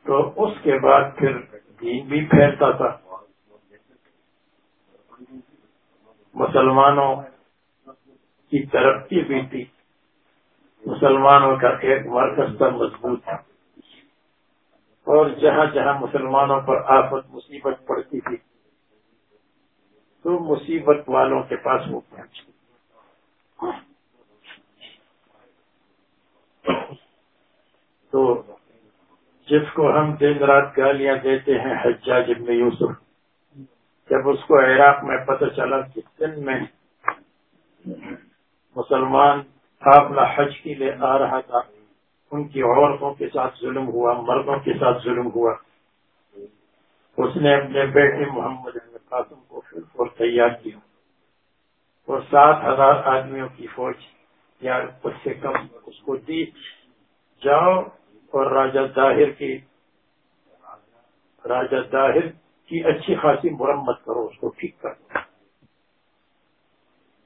تو اس کے بعد پھر دین بھی پھیلتا تھا۔ مسلمانوں کی ترقی بھی تھی۔ مسلمانوں کا ایک مرکز پر مضبوط تھا۔ اور جہاں جہاں مسلمانوں پر آفت مصیبت پڑتی تھی تو مصیبت والوں کے پاس وہ پہنچ تو جس کو ہم دن رات گالیاں دیتے ہیں، حجاج ابن یوسف، جب اس کو عراق میں پتہ چلا کہ دن میں مسلمان قابلہ حج کے لیے آ رہا تھا، ان کی عورتوں کے ساتھ ظلم ہوا، مردوں کے ساتھ ظلم ہوا۔ اس نے اپنے بیٹے محمد قاسم کو پھر فور تیار کیا اور سات ہزار آدمیوں کی فوج یا اس سے کم اس کو دی۔ جاؤ اور راجہ ظاہر کی راجہ ظاہر کی اچھی خاصی مرمت کرو، اس کو ٹھیک کر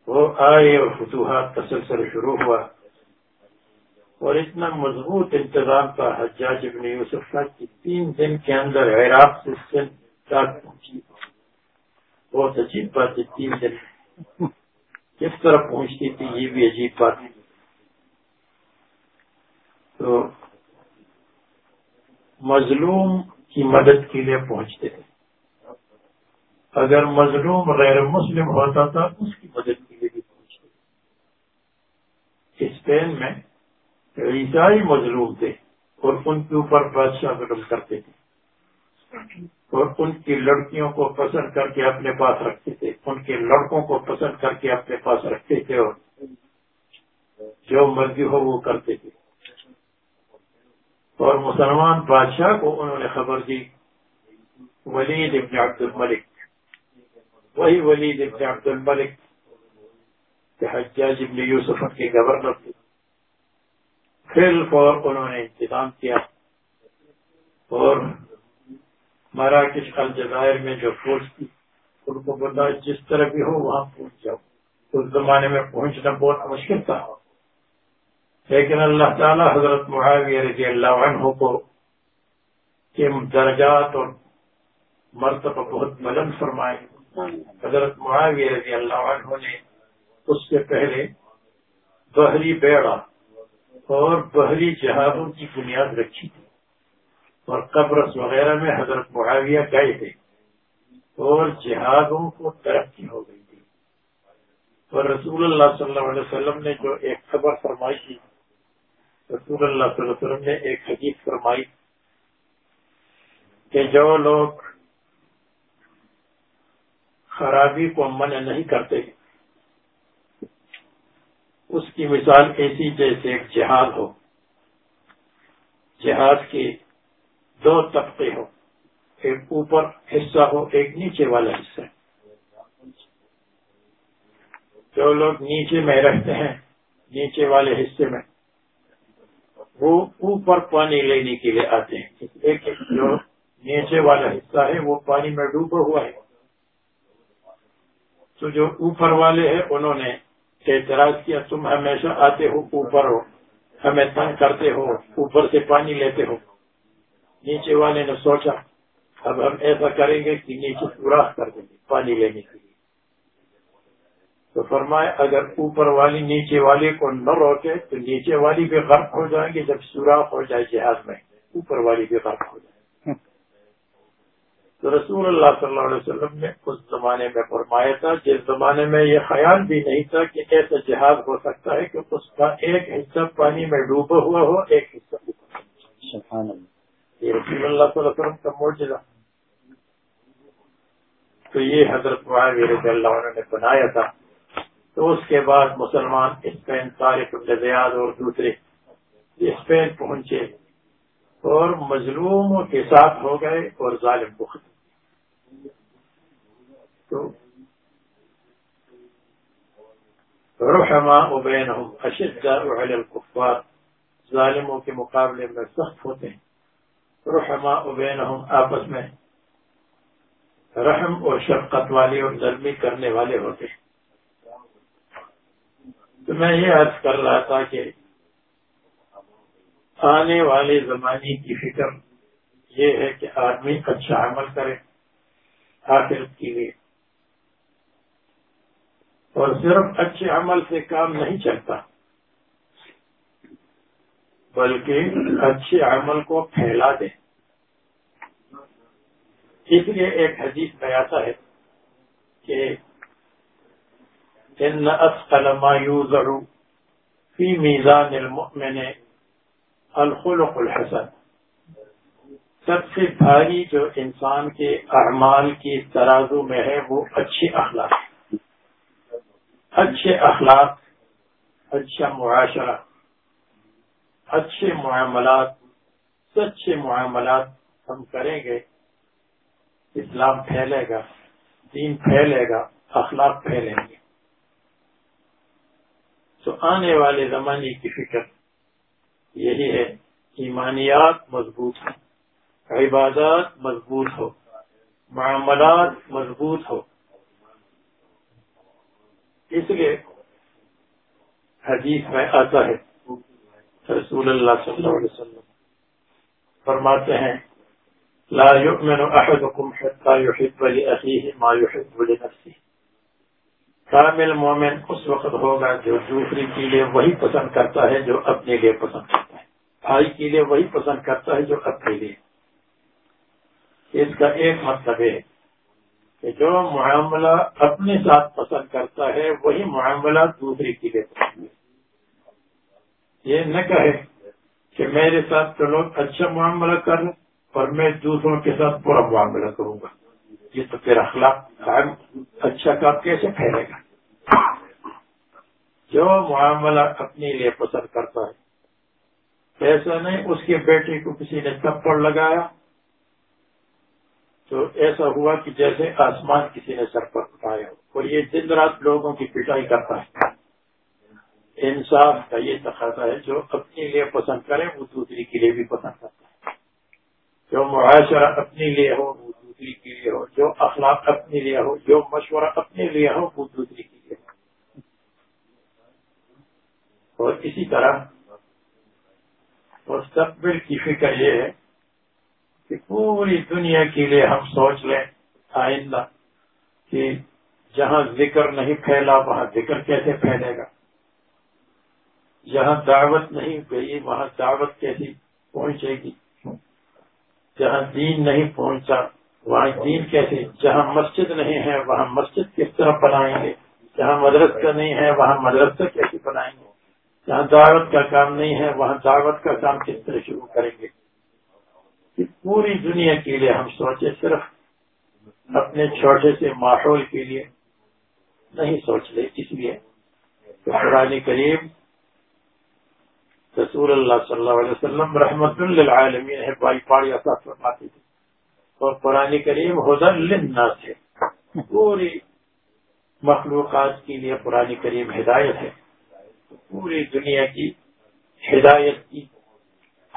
وہ آئے اور فتوحات کا سلسلہ شروع ہوا۔ اور اتنا مضبوط انتظام کا حجاج ابن یوسف کا کہ تین دن کے اندر عراق سے سندھ تک پہنچی۔ بہت عجیب بات ہے، تین دن۔ کس طرح پہنچتی تھی یہ بھی عجیب بات ہے۔ تو مظلوم کی مدد کے لیے پہنچتے تھے۔ اگر مظلوم غیر مسلم ہوتا تھا، اس کی مدد کے لیے بھی پہنچتے اسپین میں عیسائی مظلوم تھے اور ان کے اوپر بادشاہ ظلم کرتے تھے۔ اور ان کی لڑکیوں کو پسند کر کے اپنے پاس رکھتے تھے۔ ان کے لڑکوں کو پسند کر کے اپنے پاس رکھتے تھے اور جو مرضی ہو وہ کرتے تھے۔ اور مسلمان بادشاہ کو انہوں نے خبر دی، ولید ابن عبد الملک۔ وہی ولید ابن عبد الملک حجاج ابن یوسف کے گورنر تھے۔ فل فور انہوں نے انتظام کیا اور مراکش الجزائر میں جو فوج تھی، ان کو بتا جس طرح بھی ہو وہاں پہنچ جاؤ۔ اس زمانے میں پہنچنا بہت مشکل تھا۔ لیکن اللہ تعالی حضرت معاویہ رضی اللہ عنہ کو کے درجات اور مرتبہ بہت بلند فرمائے۔ حضرت معاویہ رضی اللہ عنہ نے اس سے پہلے بحری بیڑا اور بحری جہازوں کی بنیاد رکھی تھی۔ اور قبرص وغیرہ میں حضرت معاویہ گئے تھے اور جہازوں کو ترقی ہو گئی تھی۔ اور رسول اللہ صلی اللہ علیہ وسلم نے جو ایک خبر فرمائی تھی، رسول اللہ صلی اللہ علیہ وسلم نے ایک حقیق فرمائی کہ جو لوگ خرابی کو منع نہیں کرتے اس کی مثال ایسی جیسے ایک جہاز ہو۔ جہاز کے دو طبقے ہو ایک اوپر حصہ ہو، ایک نیچے والا حصہ۔ جو لوگ نیچے میں رہتے ہیں، نیچے والے حصے میں، وہ اوپر پانی لینے کے لیے آتے ہیں۔ ایک جو نیچے والا حصہ ہے، وہ پانی میں ڈوبا ہوا ہے۔ تو جو اوپر والے ہیں، انہوں نے اعتراض کیا، تم ہمیشہ آتے ہو، اوپر ہو۔ ہمیں تنگ کرتے ہو، اوپر سے پانی لیتے ہو۔ نیچے والے نے سوچا، اب ہم ایسا کریں گے کہ نیچے پورا کر دیں گے پانی لینے کے لیے۔ تو فرمائے اگر اوپر والی نیچے والی کو نہ روکے، تو نیچے والی بھی غرق ہو جائیں گے، جب سوراخ ہو جائے جہاز میں، اوپر والی بھی غرق ہو جائے۔ تو رسول اللہ صلی اللہ علیہ وسلم نے اس زمانے میں فرمایا تھا جس زمانے میں یہ خیال بھی نہیں تھا کہ ایسا جہاز ہو سکتا ہے کہ اس کا ایک حصہ پانی میں ڈوبا ہوا ہو ایک حصہ یہ رسول اللہ صلی اللہ علیہ وسلم کا موجودہ تو یہ حضرت رضی اللہ عنہ نے بنایا تھا۔ تو اس کے بعد مسلمان اسپین طارق الزیاد اور دوسرے اسپین پہنچے۔ اور مظلوموں کے ساتھ ہو گئے اور ظالم کو ختم تو رحما ابین اشد الکفار، ظالموں کے مقابلے میں سخت ہوتے ہیں۔ رحما ابین آپس میں رحم اور شفقت والے اور نرمی کرنے والے ہوتے ہیں۔ تو میں یہ عرض کر رہا تھا کہ آنے والے زمانے کی فکر یہ ہے کہ آدمی اچھا عمل کرے آخرت کے لیے اور صرف اچھے عمل سے کام نہیں چلتا، بلکہ اچھے عمل کو پھیلا دے۔ اس لیے ایک حدیث میں آتا ہے کہ ان ما يوزع في ميزان المؤمن الخلق الحسن۔ سب سے بھاری جو انسان کے اعمال کی ترازو میں ہے وہ اچھے اخلاق۔ اچھے اخلاق اچھا معاشرہ، اچھے معاملات، سچے معاملات ہم کریں گے۔ اسلام پھیلے گا، دین پھیلے گا، اخلاق پھیلیں گے۔ تو آنے والے زمانے کی فکر۔ یہی ہے، ایمانیات مضبوط ہو عبادات مضبوط ہو معاملات مضبوط ہو اس لیے حدیث میں آتا ہے، رسول اللہ صلی اللہ علیہ وسلم فرماتے ہیں، لا يؤمن احدكم حتى يحب لاخيه ما يحب لنفسه کامل مومن اس وقت ہوگا جو دوسری چیزیں وہی پسند کرتا ہے جو اپنے لیے پسند کرتا ہے۔ بھائی کے لیے وہی پسند کرتا ہے جو اپنے لیے۔ اس کا ایک مطلب ہے کہ جو معاملہ اپنے ساتھ پسند کرتا ہے، وہی معاملہ دوسری کے لیے پسند ہے۔ یہ نہ کہے کہ میرے ساتھ تو لوگ اچھا معاملہ کر اور میں دوسروں کے ساتھ برا معاملہ کروں گا۔ یہ تو پھر اخلاق اچھا کام کیسے پھیلے گا؟ جو معاملہ اپنے لیے پسند کرتا ہے ایسا نہیں، اس کے بیٹے کو کسی نے تھپڑ لگایا۔ تو ایسا ہوا کہ جیسے آسمان کسی نے سر پر اٹھایا۔ اور یہ دن رات لوگوں کی پٹائی کرتا ہے۔ انصاف کا یہ تقاضا ہے، جو اپنے لیے پسند کرے، وہ دوسری کے لیے بھی پسند کرتا ہے۔ جو معاشرہ اپنے لیے ہو، وہ دوسری کے لیے ہو۔ جو اخلاق اپنے لیے ہو، جو مشورہ اپنے لیے ہو، وہ دوسری کے لیے ہو۔ اور اسی طرح مستقبل کی فکر یہ ہے کہ پوری دنیا کے لیے ہم سوچ لیں آئندہ کہ جہاں ذکر نہیں پھیلا وہاں ذکر کیسے پھیلے گا؟ جہاں دعوت نہیں گئی وہاں دعوت کیسی پہنچے گی؟ جہاں دین نہیں پہنچا وہاں دین کیسے؟ جہاں مسجد نہیں ہے وہاں مسجد کس طرح بنائیں گے؟ جہاں مدرسہ نہیں ہے وہاں مدرسہ کیسے بنائیں گے؟ جہاں دعوت کا کام نہیں ہے، وہاں دعوت کا کام کس طرح شروع کریں گے؟ پوری دنیا کے لیے ہم سوچے صرف اپنے چھوٹے سے ماحول کے لیے نہیں سوچ لے اس لیے کہ قرآن کریم رسول اللہ صلی اللہ علیہ وسلم رحمت للعالمین ہے بائی پاڑی اثاث فرماتے تھے۔ اور قرآن کریم حضر للناس ہے۔ پوری مخلوقات کے لیے قرآن کریم ہدایت ہے۔ پوری دنیا کی ہدایت کی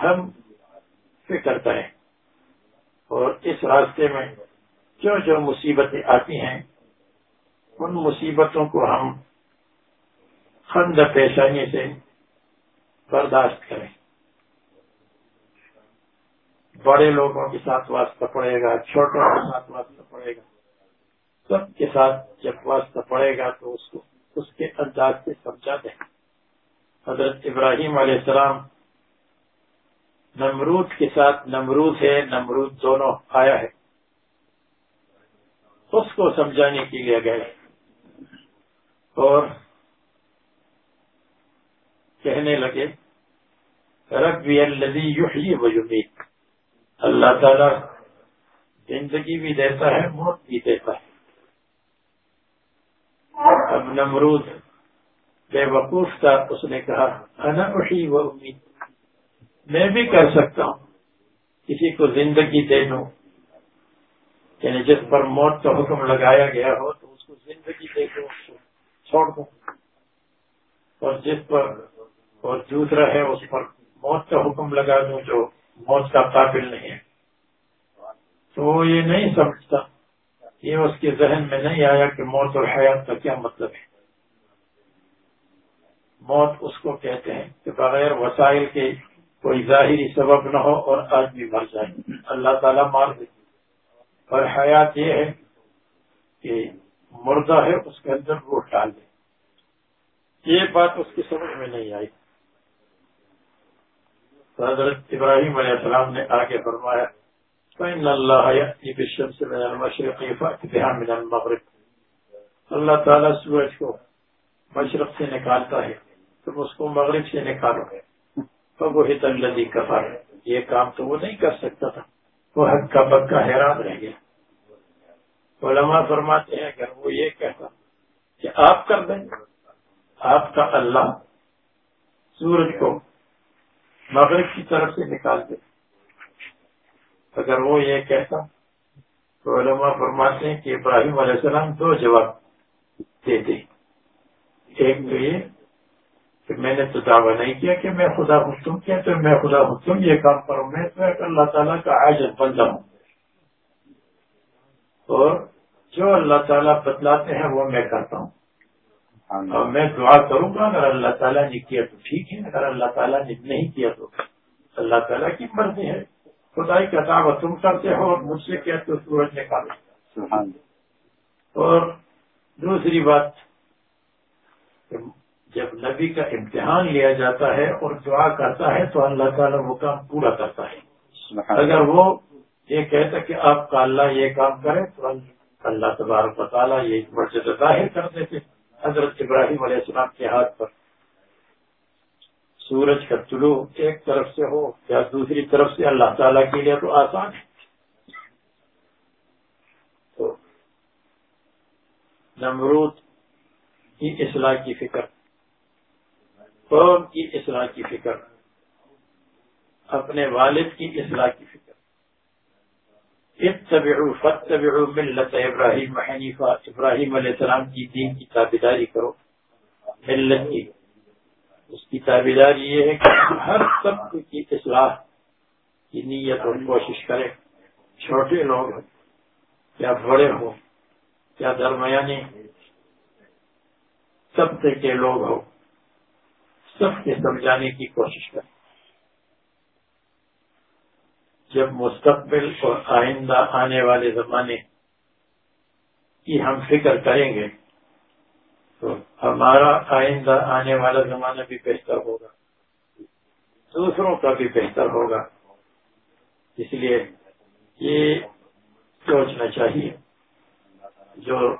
ہم فکر کریں۔ اور اس راستے میں جو جو مصیبتیں آتی ہیں، ان مصیبتوں کو ہم خند پیشانی سے برداشت کریں۔ بڑے لوگوں کے ساتھ واسطہ پڑے گا، چھوٹوں کے ساتھ واسطہ پڑے گا۔ سب کے ساتھ جب واسطہ پڑے گا تو اس کو، اس کے انداز سے سمجھا دیں۔ حضرت ابراہیم علیہ السلام نمرود کے ساتھ، نمرود ہے، نمرود دونوں آیا ہے۔ اس کو سمجھانے کے لیے گئے۔ اور کہنے لگے، ربی الذی یحیی و یمیت۔ اللہ تعالی زندگی بھی دیتا ہے، موت بھی دیتا ہے۔ اب نمرود بے وقوف تھا اس نے کہا، انا احیی و امید میں بھی کر سکتا ہوں۔ کسی کو زندگی دے دوں یعنی جس پر موت کا حکم لگایا گیا ہو، تو اس کو زندگی دے دوں چھوڑ دوں اور جس پر اور دوسرا ہے اس پر موت کا حکم لگا دوں جو موت کا قابل نہیں ہے۔ تو وہ یہ نہیں سمجھتا۔ یہ اس کے ذہن میں نہیں آیا کہ موت اور حیات کا کیا مطلب ہے۔ موت اس کو کہتے ہیں کہ بغیر وسائل کے کوئی ظاہری سبب نہ ہو اور آدمی مر جائے۔ اللہ تعالیٰ مار دے اور حیات یہ ہے کہ مردہ ہے اس کے اندر روح ڈال دے۔ یہ بات اس کی سمجھ میں نہیں آئی۔ حضرت ابراہیم علیہ السلام نے آگے فرمایا، فإن اللہ تعالیٰ سورج کو مشرق سے نکالتا ہے۔ تم اس کو مغرب سے نکالو گے۔ فبہت الذی کفر یہ کام تو وہ نہیں کر سکتا تھا۔ وہ حق کا بکا حیران رہ گیا۔ علماء فرماتے ہیں، اگر وہ یہ کہتا کہ آپ کر دیں، آپ کا اللہ سورج کو مغرب کی طرف سے نکال دے۔ اگر وہ یہ کہتا تو علماء فرماتے ہیں کہ ابراہیم علیہ السلام دو جواب دیتے ایک تو یہ کہ میں نے تو دعویٰ نہیں کیا کہ میں خدا ہوں کیا تو میں خدا ہوں یہ کام کرو۔ میں تو ایک اللہ تعالیٰ کا عاجز بندہ ہوں۔ اور جو اللہ تعالیٰ بتلاتے ہیں وہ میں کرتا ہوں۔ اور میں دعا کروں گا اگر اللہ تعالیٰ نے کیا تو ٹھیک ہے اگر اللہ تعالیٰ نے نہیں کیا تو اللہ تعالیٰ کی مرضی ہے۔ خدائی کا دعوت تم کرتے ہو اور مجھ سے کیا تو سورج نکالو اور دوسری بات جب نبی کا امتحان لیا جاتا ہے اور دعا کرتا ہے تو اللہ تعالیٰ وہ کام پورا کرتا ہے۔ اگر وہ یہ کہتا کہ آپ کا اللہ یہ کام کرے تو اللہ تبارک تعالیٰ یہ مرجد ظاہر کر دیتے۔ حضرت ابراہیم علیہ السلام کے ہاتھ پر۔ سورج کا طلوع ایک طرف سے ہو یا دوسری طرف سے اللہ تعالیٰ کے لیے تو آسان ہے۔ تو نمرود کی اصلاح کی فکر۔ قوم کی اصلاح کی فکر، اپنے والد کی اصلاح کی فکر۔ اتبعوا فتبعوا ملت ابراہیم حنیفہ، ابراہیم علیہ السلام کی دین کی تابداری کرو۔ ملت کی۔ اس کی تابداری یہ ہے کہ ہر سب کی اصلاح کی نیت اور کوشش کرے۔ چھوٹے لوگ یا بڑے ہو یا درمیانی سب کے لوگ ہو سب کے سمجھانے کی کوشش کریں۔ جب مستقبل اور آئندہ آنے والے زمانے کی ہم فکر کریں گے، تو ہمارا آئندہ آنے والا زمانہ بھی بہتر ہوگا۔ دوسروں کا بھی بہتر ہوگا۔ اس لیے یہ سوچنا چاہیے۔ جو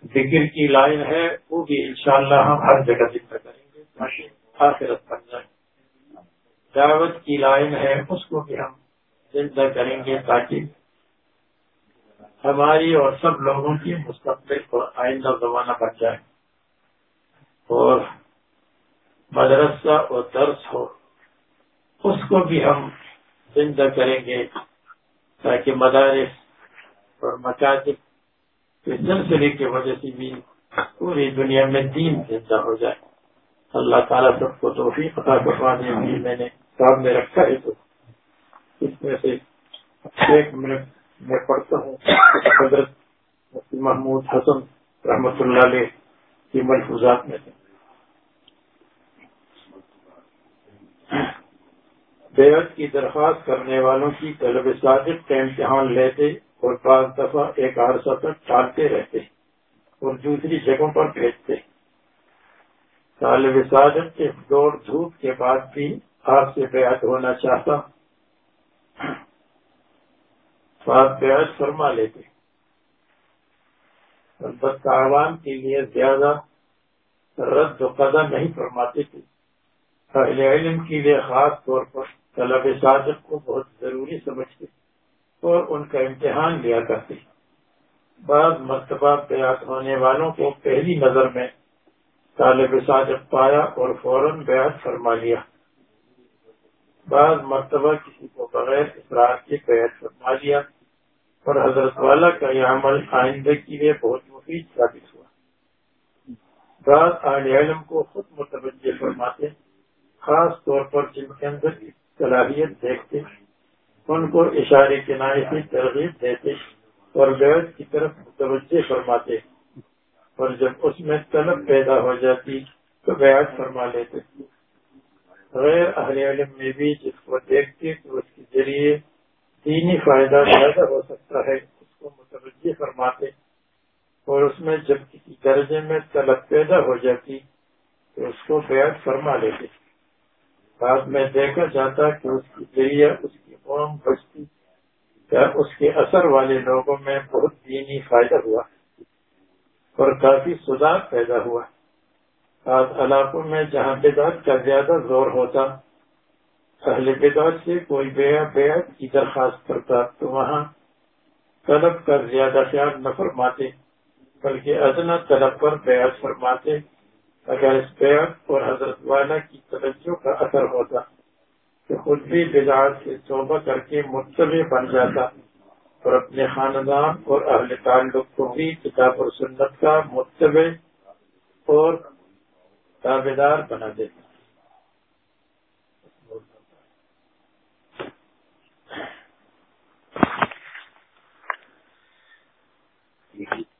فکر کی لائن ہے، وہ بھی انشاءاللہ ہم ہر جگہ ذکر کریں گے۔ آخرت بن جائیں۔ دعوت کی لائن ہے، اس کو بھی ہم زندہ کریں گے تاکہ ہماری اور سب لوگوں کی مستقبل اور آئندہ زمانہ بن جائے۔ اور مدرسہ اور درس ہو، اس کو بھی ہم زندہ کریں گے تاکہ مدارس اور مکاتب کے سلسلے کی وجہ سے بھی پوری دنیا میں دین زندہ ہو جائے۔ اللہ تعالیٰ سب کو توفیق عطا کروانے بھی میں نے سامنے رکھا ہے تو اس میں سے ایک منٹ میں پڑھتا ہوں۔ حضرت محمود حسن رحمت اللہ علیہ کی ملفوظات میں سے۔ بیعت کی درخواست کرنے والوں کی طلب صادق کا امتحان لیتے اور بعض دفعہ ایک عرصہ تک ٹالتے رہتے اور دوسری جگہوں پر بھیجتے۔ طالب صادق کے دوڑ دھوپ کے بعد بھی آپ سے بیعت ہونا چاہتا تو آپ بیعت فرما لیتے۔ البتہ عوام کے لیے زیادہ رد و قدم نہیں فرماتے تھے۔ اہل علم کے لیے خاص طور پر طلب صادق کو بہت ضروری سمجھتے اور ان کا امتحان لیا کرتے۔ بعض مرتبہ بیعت ہونے والوں کو پہلی نظر میں طالب صادق پایا اور فوراً بیعت فرما لیا۔ بعض مرتبہ کسی کو بغیر اصرار کے بیعت فرما لیا اور حضرت والا کا یہ عمل آئندہ کے لیے بہت مفید ثابت ہوا۔ بعض اہل علم کو خود متوجہ فرماتے، خاص طور پر جن کے اندر صلاحیت دیکھتے، ان کو اشارے کے سے ترغیب دیتے اور بیعت کی طرف متوجہ فرماتے۔ اور جب اس میں طلب پیدا ہو جاتی تو بیعت فرما لیتے۔ غیر اہل علم میں بھی جس کو دیکھتے تو اس کے ذریعے دینی فائدہ زیادہ ہو سکتا ہے، اس کو متوجہ فرماتے۔ اور اس میں جب کسی درجے میں طلب پیدا ہو جاتی تو اس کو بیعت فرما لیتے۔ بعد میں دیکھا جاتا کہ اس کے ذریعے اس کی قوم بچتی۔ اس کے اثر والے لوگوں میں بہت دینی فائدہ ہوا۔ اور کافی سدھار پیدا ہوا۔ بعض علاقوں میں جہاں بدعت کا زیادہ زور ہوتا، اہل بدعت سے کوئی بیا بیعت کی درخواست کرتا، تو وہاں طلب کا زیادہ خیال نہ فرماتے، بلکہ ادنا طلب پر بیعت فرماتے، اگر اس بیعت اور حضرت والا کی توجہ کا اثر ہوتا کہ خود بھی بدعت سے توبہ کر کے متبع بن جاتا۔ اور اپنے خاندان اور اہل تعلق کو بھی کتاب اور سنت کا متبع اور تابے دار بنا دیتا ہے۔